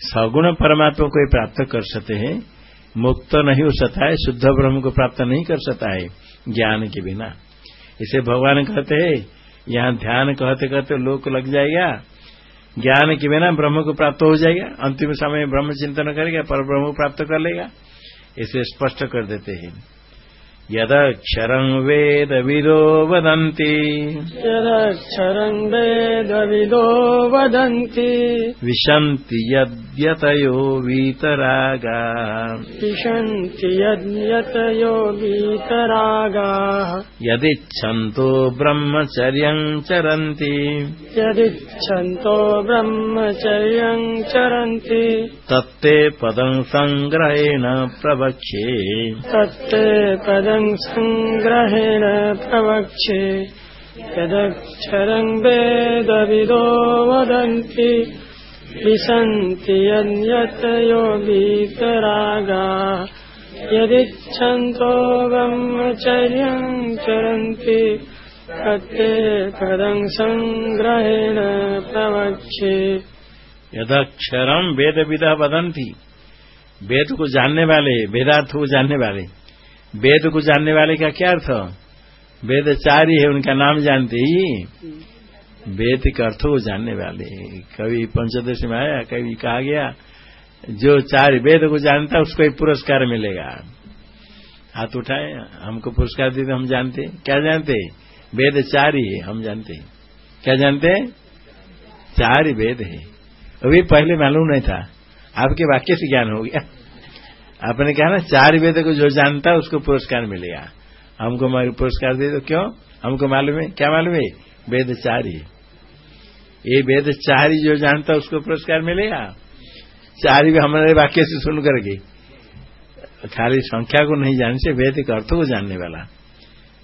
सगुण परमात्मा को प्राप्त कर सकते हैं, मुक्त नहीं हो सकता है, शुद्ध ब्रह्म को प्राप्त नहीं कर सकता है, ज्ञान के बिना। इसे भगवान कहते हैं यहाँ ध्यान कहते कहते लोक लग जाएगा। ज्ञान के बिना ब्रह्म को प्राप्त हो जाएगा। अंतिम समय ब्रह्म चिंतन करेगा, पर ब्रह्म प्राप्त कर लेगा। इसे स्पष्ट कर देते हैं। यदक्षरं वेदविदो वदन्ति। यदक्षरं वेदविदो वदन्ति। विशन्ति यद्यतयो वीतरागा। विशन्ति यद्यतयो वीतरागाः। यदिच्छन्तो ब्रह्मचर्यं चरन्ति। यदिच्छन्तो ब्रह्मचर्यं चरन्ति। तत्ते पदं सङ्ग्रहेण प्रवक्ष्ये। तत्ते पदं सङ्ग्रहेण प्रवक्ष्ये यदक्षरं वेदविदो वदन्ति विशन्ति यन्यतयो वीतरागाः यदिच्छन्तो ब्रह्मचर्यं चरन्ति तत्ते पदं सङ्ग्रहेण प्रवक्ष्ये। यदक्षरम वेद विदा वदंती वेद को जानने वाले वेदार्थ को जानने वाले वेद को जानने वाले का क्या अर्थ? वेद चारी है, उनका नाम जानते ही। वेद के अर्थ को जानने वाले कभी पंचदश में आया कभी कहा गया, जो चार वेद को जानता उसको एक पुरस्कार मिलेगा। हाथ उठाए, हमको पुरस्कार देते हम जानते क्या जानते वेद चार ही है हम जानते क्या जानते चार वेद है। अभी पहले मालूम नहीं था। आपके वाक्य से ज्ञान हो गया। आपने कहा ना, चार वेद को जो जानता है, उसको पुरस्कार मिलेगा। हमको पुरस्कार दे दो, क्यों? हमको मालूम है। क्या मालूम है? वेद चार ही। ये वेद चार ही जो जानता है, उसको पुरस्कार मिलेगा। चार भी हमारे वाक्य से सुन करके। खाली संख्या को नहीं जानने से वेद के अर्थ को जानने वाला।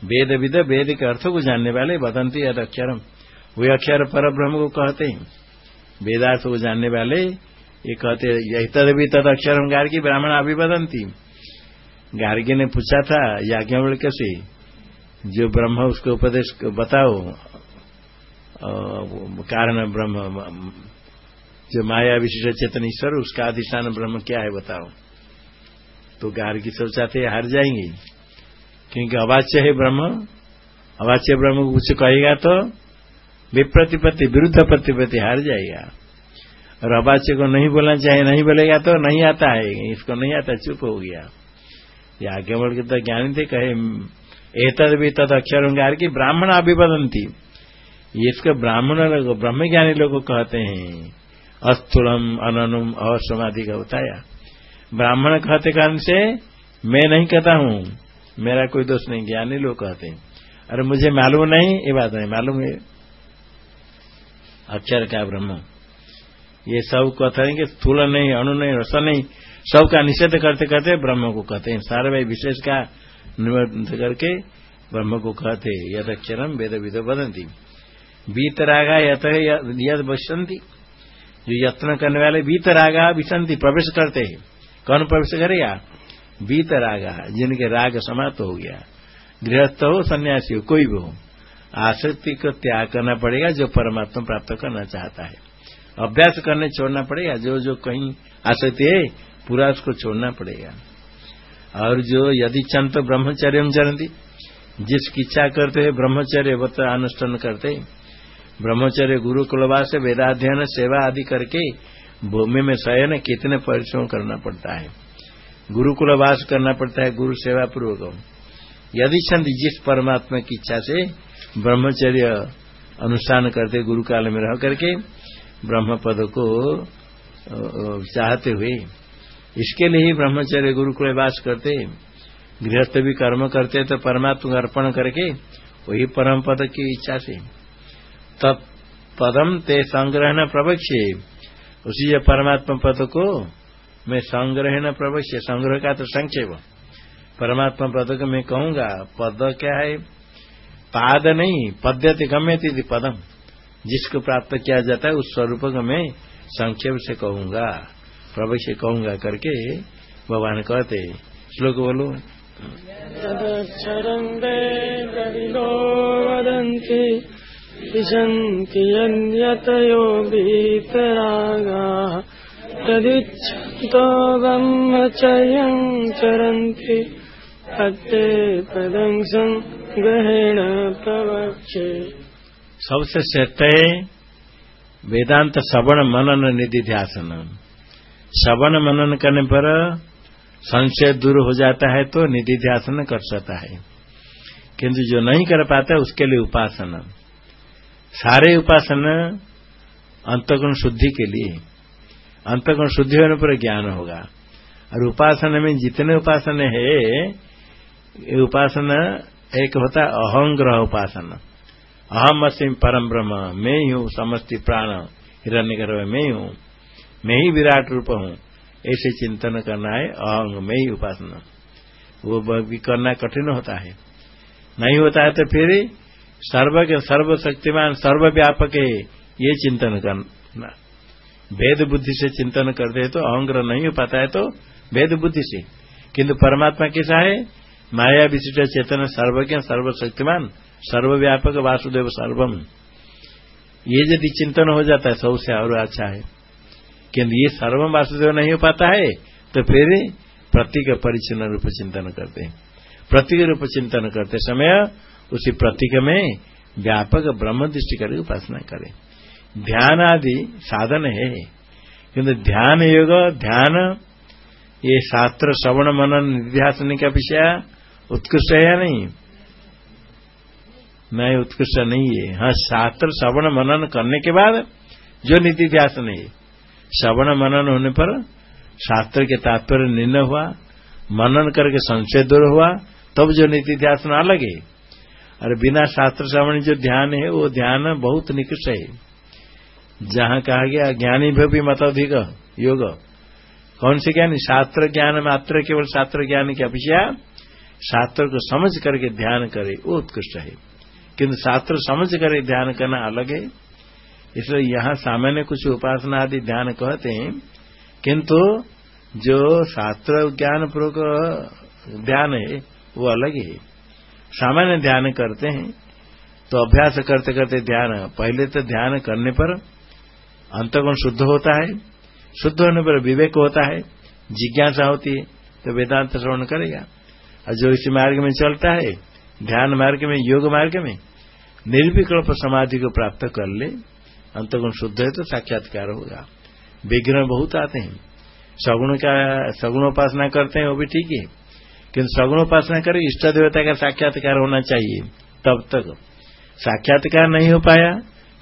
वेद विद, वेद के अर्थ को जानने वाले बदंती अक्षरम। वे अक्षर पर ब्रह्म को कहते हैं। वेदार्थ को जानने वाले ये कहते यही भी तद अक्षर गार की ब्राह्मण अभिवदंती। गार्गी ने पूछा था याज्ञवल कैसे जो ब्रह्म उसको उपदेश बताओ कारण ब्रह्म, जो माया विशिष्ट चेतन ईश्वर, उसका अधिष्ठान ब्रह्म क्या है बताओ। तो गार्गी सोचा थे हार जाएँगे। क्योंकि अवाच्य है ब्रह्म। अवाच्य ब्रह्म कुछ कहेगा तो विप्रतिपत्ति, विरुद्ध प्रतिपत्ति हार जाएगा। अवाच्य को नहीं बोलना चाहिए, नहीं बोलेगा तो नहीं आता है, इसको नहीं आता, चुप हो गया। ये आगे बढ़ के तो ज्ञानी थे, कहे एतद भी तद अक्षर गार की ब्राह्मण अभिवदंती इसको ब्राह्मण लोग ब्रह्म ज्ञानी लोग कहते हैं, अस्थूलम, अननुम और समाधि का बताया। ब्राह्मण कहते कारण से, मैं नहीं कहता हूँ, मेरा कोई दोष नहीं। ज्ञानी लोग कहते हैं, अरे मुझे मालूम नहीं, ये बात नहीं मालूम है। अक्षर का ब्रह्म। ये सब कहते हैं कि स्थूल नहीं, अणु नहीं, रस नहीं, सबका निषेध करते करते ब्रह्म को कहते हैं। सारे भाई विशेष का निबंध करके ब्रह्म को कहते यद अक्षरम वेद विदो बदंती बीतरागा यत यद बसंती जो यत्न करने वाले बीतरागा विसंती प्रवेश करते हैं। कौन प्रवेश करेगा बीतरागा जिनके राग समाप्त हो गया। गृहस्थ हो, सन्यासी हो, कोई भी हो। आसक्ति को त्याग करना पड़ेगा जो परमात्मा प्राप्त करना चाहता है। अभ्यास करने छोड़ना पड़ेगा। जो जो कहीं आसक्ति है, पूरा उसको छोड़ना पड़ेगा। और जो यदि चंत ब्रह्मचर्य चरंती जिसकी इच्छा करते हैं, ब्रह्मचर्य वत अनुष्ठान करते ब्रह्मचर्य गुरु कुलवास, वेदाध्ययन, सेवा आदि करके भूमि में शयन कितने परिश्रम करना पड़ता है। गुरुकुल वास करना पड़ता है, गुरु सेवा पूर्वक। यदि छंद जिस परमात्मा की इच्छा से ब्रह्मचर्य अनुष्ठान करते गुरु काल में रह करके ब्रह्म पद को चाहते हुए। इसके लिए ही ब्रह्मचर्य गुरुकुल वास करते। गृहस्थ भी कर्म करते तो परमात्मा अर्पण करके वही परम पद की इच्छा से। तब पदम ते संग्रहण न प्रवक्ष्य। उसी परमात्मा पद को मैं संग्रहण न प्रवक्ष्य। संग्रह का तो संक्षेप। परमात्मा पद को मैं कहूँगा, पद क्या है? पाद नहीं, पद्यति गम्यति पदम। जिसको प्राप्त किया जाता है, उस स्वरूप को मैं संक्षेप से कहूँगा। प्रवक्ष्य कहूँगा करके भगवान कहते श्लोक बोलो। वदन्ति विशन्ति यन्यतयो वीतरागाः ग्रहेण प्रवक्षे सबसे श्रेष्ठ है वेदांत श्रवण मनन निधि ध्यान श्रवण मनन करने पर संशय दूर हो जाता है तो निधि ध्यासन कर सकता है। किंतु जो नहीं कर पाता है, उसके लिए उपासना। सारे उपासना अंतगुण शुद्धि के लिए। अंतगुण शुद्धि होने पर ज्ञान होगा। और उपासना में जितने उपासना है उपासना एक होता है अहंग्रह उपासना। अहम असीम परम ब्रह्म, मैं ही हूँ, समस्ती प्राण हिरण्य गर्भ मैं हूँ मैं ही विराट रूप हूँ। ऐसे चिंतन करना है, अहंग, में ही उपासना। वो भी करना कठिन होता है। नहीं होता है तो फिर सर्व के सर्वशक्तिमान, सर्वव्यापक है, ये चिंतन करना। भेद बुद्धि से चिंतन करते तो अहंग्रह नहीं हो पाता है तो भेद बुद्धि से। किंतु परमात्मा कैसा है? माया विशिष्ट चेतन, सर्वज्ञ, सर्वशक्तिमान सर्वव्यापक वासुदेव सर्वम। ये यदि चिंतन हो जाता है, सबसे और अच्छा है। किंतु ये सर्वम वासुदेव नहीं हो पाता है तो फिर प्रतीक परिचन्न रूप चिंतन करते हैं। प्रतीक रूप चिंतन करते समय उसी प्रतीक में व्यापक ब्रह्म दृष्टि करके उपासना करें। ध्यान आदि साधन है। किंतु ध्यान योग, ध्यान, ये शास्त्र, श्रवण, मनन निध्यासन का विषय उत्कृष्ट है या नहीं? नहीं उत्कृष्ट नहीं है। हाँ शास्त्र श्रवण मनन करने के बाद जो नीति ध्यासन है। श्रवण मनन होने पर शास्त्र के तात्पर्य निर्णय हुआ, मनन करके संशय दूर हुआ, तब जो नीति ध्यासन अलग है और बिना शास्त्र श्रवण जो ध्यान है, वो ध्यान बहुत निकृष्ट है। जहाँ कहा गया, ज्ञानी भी मत अधिक, योग। कौन से ज्ञानी? शास्त्र ज्ञान मात्र, केवल शास्त्र ज्ञान की अपेक्षा शास्त्र को समझ करके ध्यान करे, वो उत्कृष्ट है। किंतु शास्त्र समझ कर ध्यान करना अलग है। इसलिए यहाँ सामान्य कुछ उपासना आदि ध्यान कहते हैं। किंतु जो शास्त्र ज्ञान पूर्वक ध्यान है, वो अलग है। सामान्य ध्यान करते हैं तो अभ्यास करते करते ध्यान, पहले तो ध्यान करने पर अंतगुण शुद्ध होता है। शुद्ध होने पर विवेक होता है, जिज्ञासा होती है तो वेदांत श्रवण करेगा। और जो इस मार्ग में चलता है, ध्यान मार्ग में, योग मार्ग में निर्विकल्प समाधि को प्राप्त कर ले, अंतगुण शुद्ध है तो साक्षात्कार होगा विघ्न बहुत आते हैं। सगुण का सगुणोपासना करते हैं, वो भी ठीक है। किंतु सगुणोपासना करे इष्ट देवता का साक्षात्कार होना चाहिए, तब तक। साक्षात्कार नहीं हो पाया,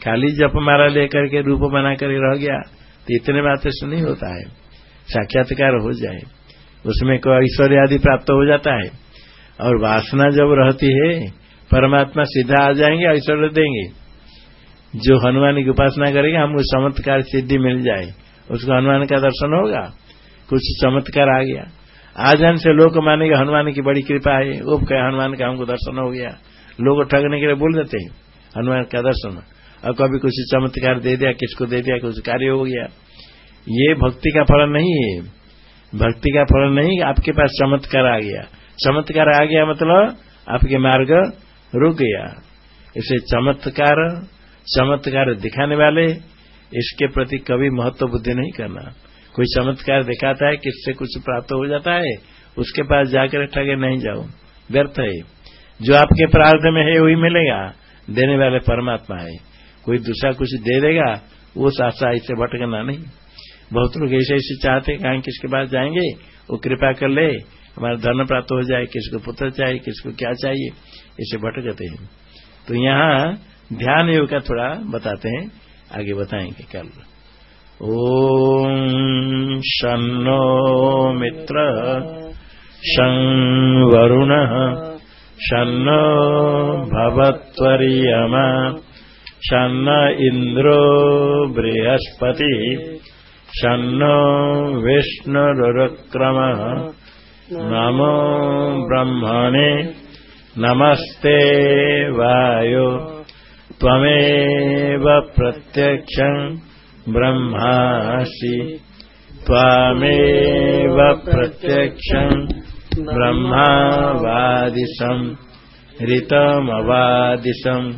खाली जप मारा लेकर के रूप बना कर रह गया तो इतने मात्र से नहीं होता है। साक्षात्कार हो जाए। उसमें कोई ऐश्वर्य आदि प्राप्त हो जाता है। और वासना जब रहती है परमात्मा सीधा आ जाएँगे, ऐश्वर्य देंगे। जो हनुमान की उपासना करेगा, हमको चमत्कार सिद्धि मिल जाए। उसको हनुमान का दर्शन होगा, कुछ चमत्कार आ गया। आ जाने से लोग मानेगा, हनुमान की बड़ी कृपा है। वो कहे, हनुमान का हमको दर्शन हो गया। लोग ठगने के लिए बोल देते हैं, हनुमान का दर्शन। और कभी कुछ चमत्कार दे दिया, किसको दे दिया, कुछ कार्य हो गया। ये भक्ति का फल नहीं है। भक्ति का फल नहीं, आपके पास चमत्कार आ गया। चमत्कार आ गया मतलब आपके मार्ग रुक गया। इसे चमत्कार चमत्कार दिखाने वाले, इसके प्रति कभी महत्व बुद्धि नहीं करना। कोई चमत्कार दिखाता है, किससे कुछ प्राप्त हो जाता है, उसके पास जाकर ठगे नहीं जाओ। व्यर्थ है। जो आपके प्रार्थ में है, वही मिलेगा, देने वाले परमात्मा है। कोई दूसरा कुछ दे देगा, वो आशा इसे भटकना नहीं। बहुत लोग ऐसे ऐसे चाहते कहा किसके पास जाएँगे? वो कृपा कर ले, हमारा धन प्राप्त हो जाए, किसको पुत्र चाहिए, किसको क्या चाहिए? इसे भटकते हैं। तो यहाँ ध्यान योग का थोड़ा बताते हैं, आगे बताएँगे कल ओम शनो मित्र शं वरुण शनो भवत्वरियमा शन्न बृहस्पति शन्नो विष्णुरुक्रमः नमो ब्रह्मणे नमस्ते वायो। त्वमेव प्रत्यक्षम् ब्रह्मासि। त्वामेव प्रत्यक्षम् ब्रह्मावादिशम् ऋतमवादिशम्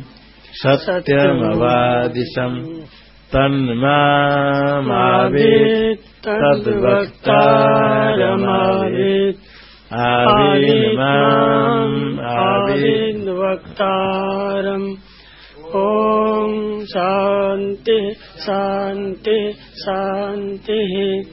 सत्यमवादिशम् तन्मावेत् तद्वक्तारमावेत् आवेन्माम् आवेन् ओ शान्ति शान्ति शान्तिः।